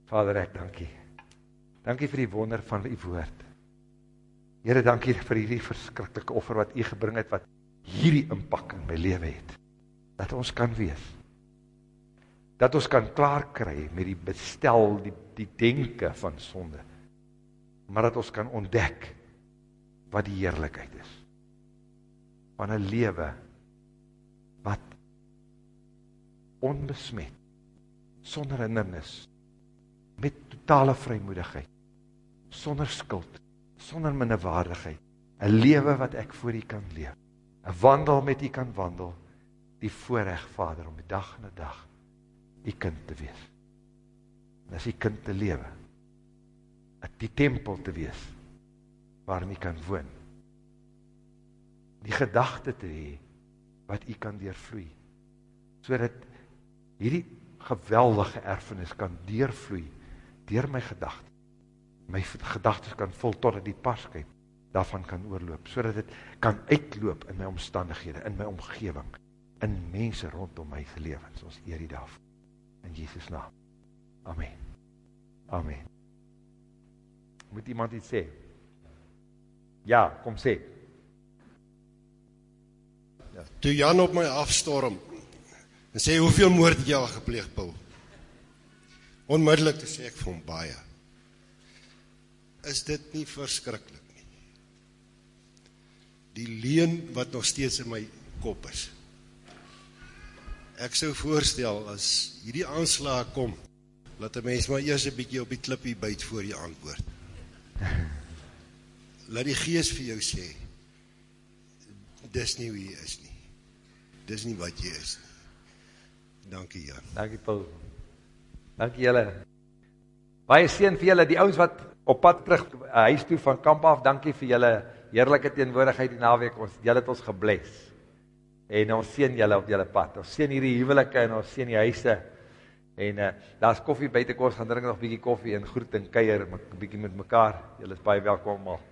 Vader, ek dankie. Dankie vir die wonder van die woord. Heere, dankie vir die verskrikkelike offer wat u gebring het, wat hierdie inpak in my leven het. Dat ons kan wees. Dat ons kan klaar kry met die bestel, die, die denke van sonde. Maar dat ons kan ontdek wat die heerlijkheid is. Van een lewe wat onbesmet, sonder hindernis, met totale vrymoedigheid, sonder skuld, sonder minnewaardigheid, een lewe wat ek voor u kan leef, een wandel met u kan wandel, die voorrecht, Vader, om die dag die dag, die kind te wees. En as die kind te lewe, die tempel te wees, waarin u kan woon, die gedachte te hee, wat u kan deurvloei, so dat hierdie geweldige erfenis kan deurvloei, deur my gedachte, my gedagtes kan vol totdat die paskyp daarvan kan oorloop, so dat het kan uitloop in my omstandighede, in my omgeving, in mense rondom my levens, ons eer die daarvoor, in Jesus naam, Amen, Amen. Moet iemand iets sê? Ja, kom sê. Ja, toe Jan op my afstorm, en sê, hoeveel moord het jy al gepleeg, Paul? Onmiddellik te sê ek vir hom baie is dit nie verskrikkelijk nie. Die leen wat nog steeds in my kop is. Ek sou voorstel, as hierdie aanslag kom, laat die mens maar eers een bykie op die klippie buit voor die antwoord. [laughs] Laat die geest vir jou sê, dis nie wie jy is nie. Dis nie wat jy is nie. Dankie Jan. Dankie Paul. Dankie julle. Baie seën vir julle, die ouens wat op pad terug uh, huis toe van kamp af, dankie vir julle heerlijke teenwoordigheid die naweek, ons, julle het ons gebles, en ons sien julle op julle pad, ons sien hierdie huwelike, en ons sien die huise, en uh, daar is koffie buiten, ons gaan drink nog bykie koffie, en groet en keier, bykie met mekaar, julle is baie welkom al.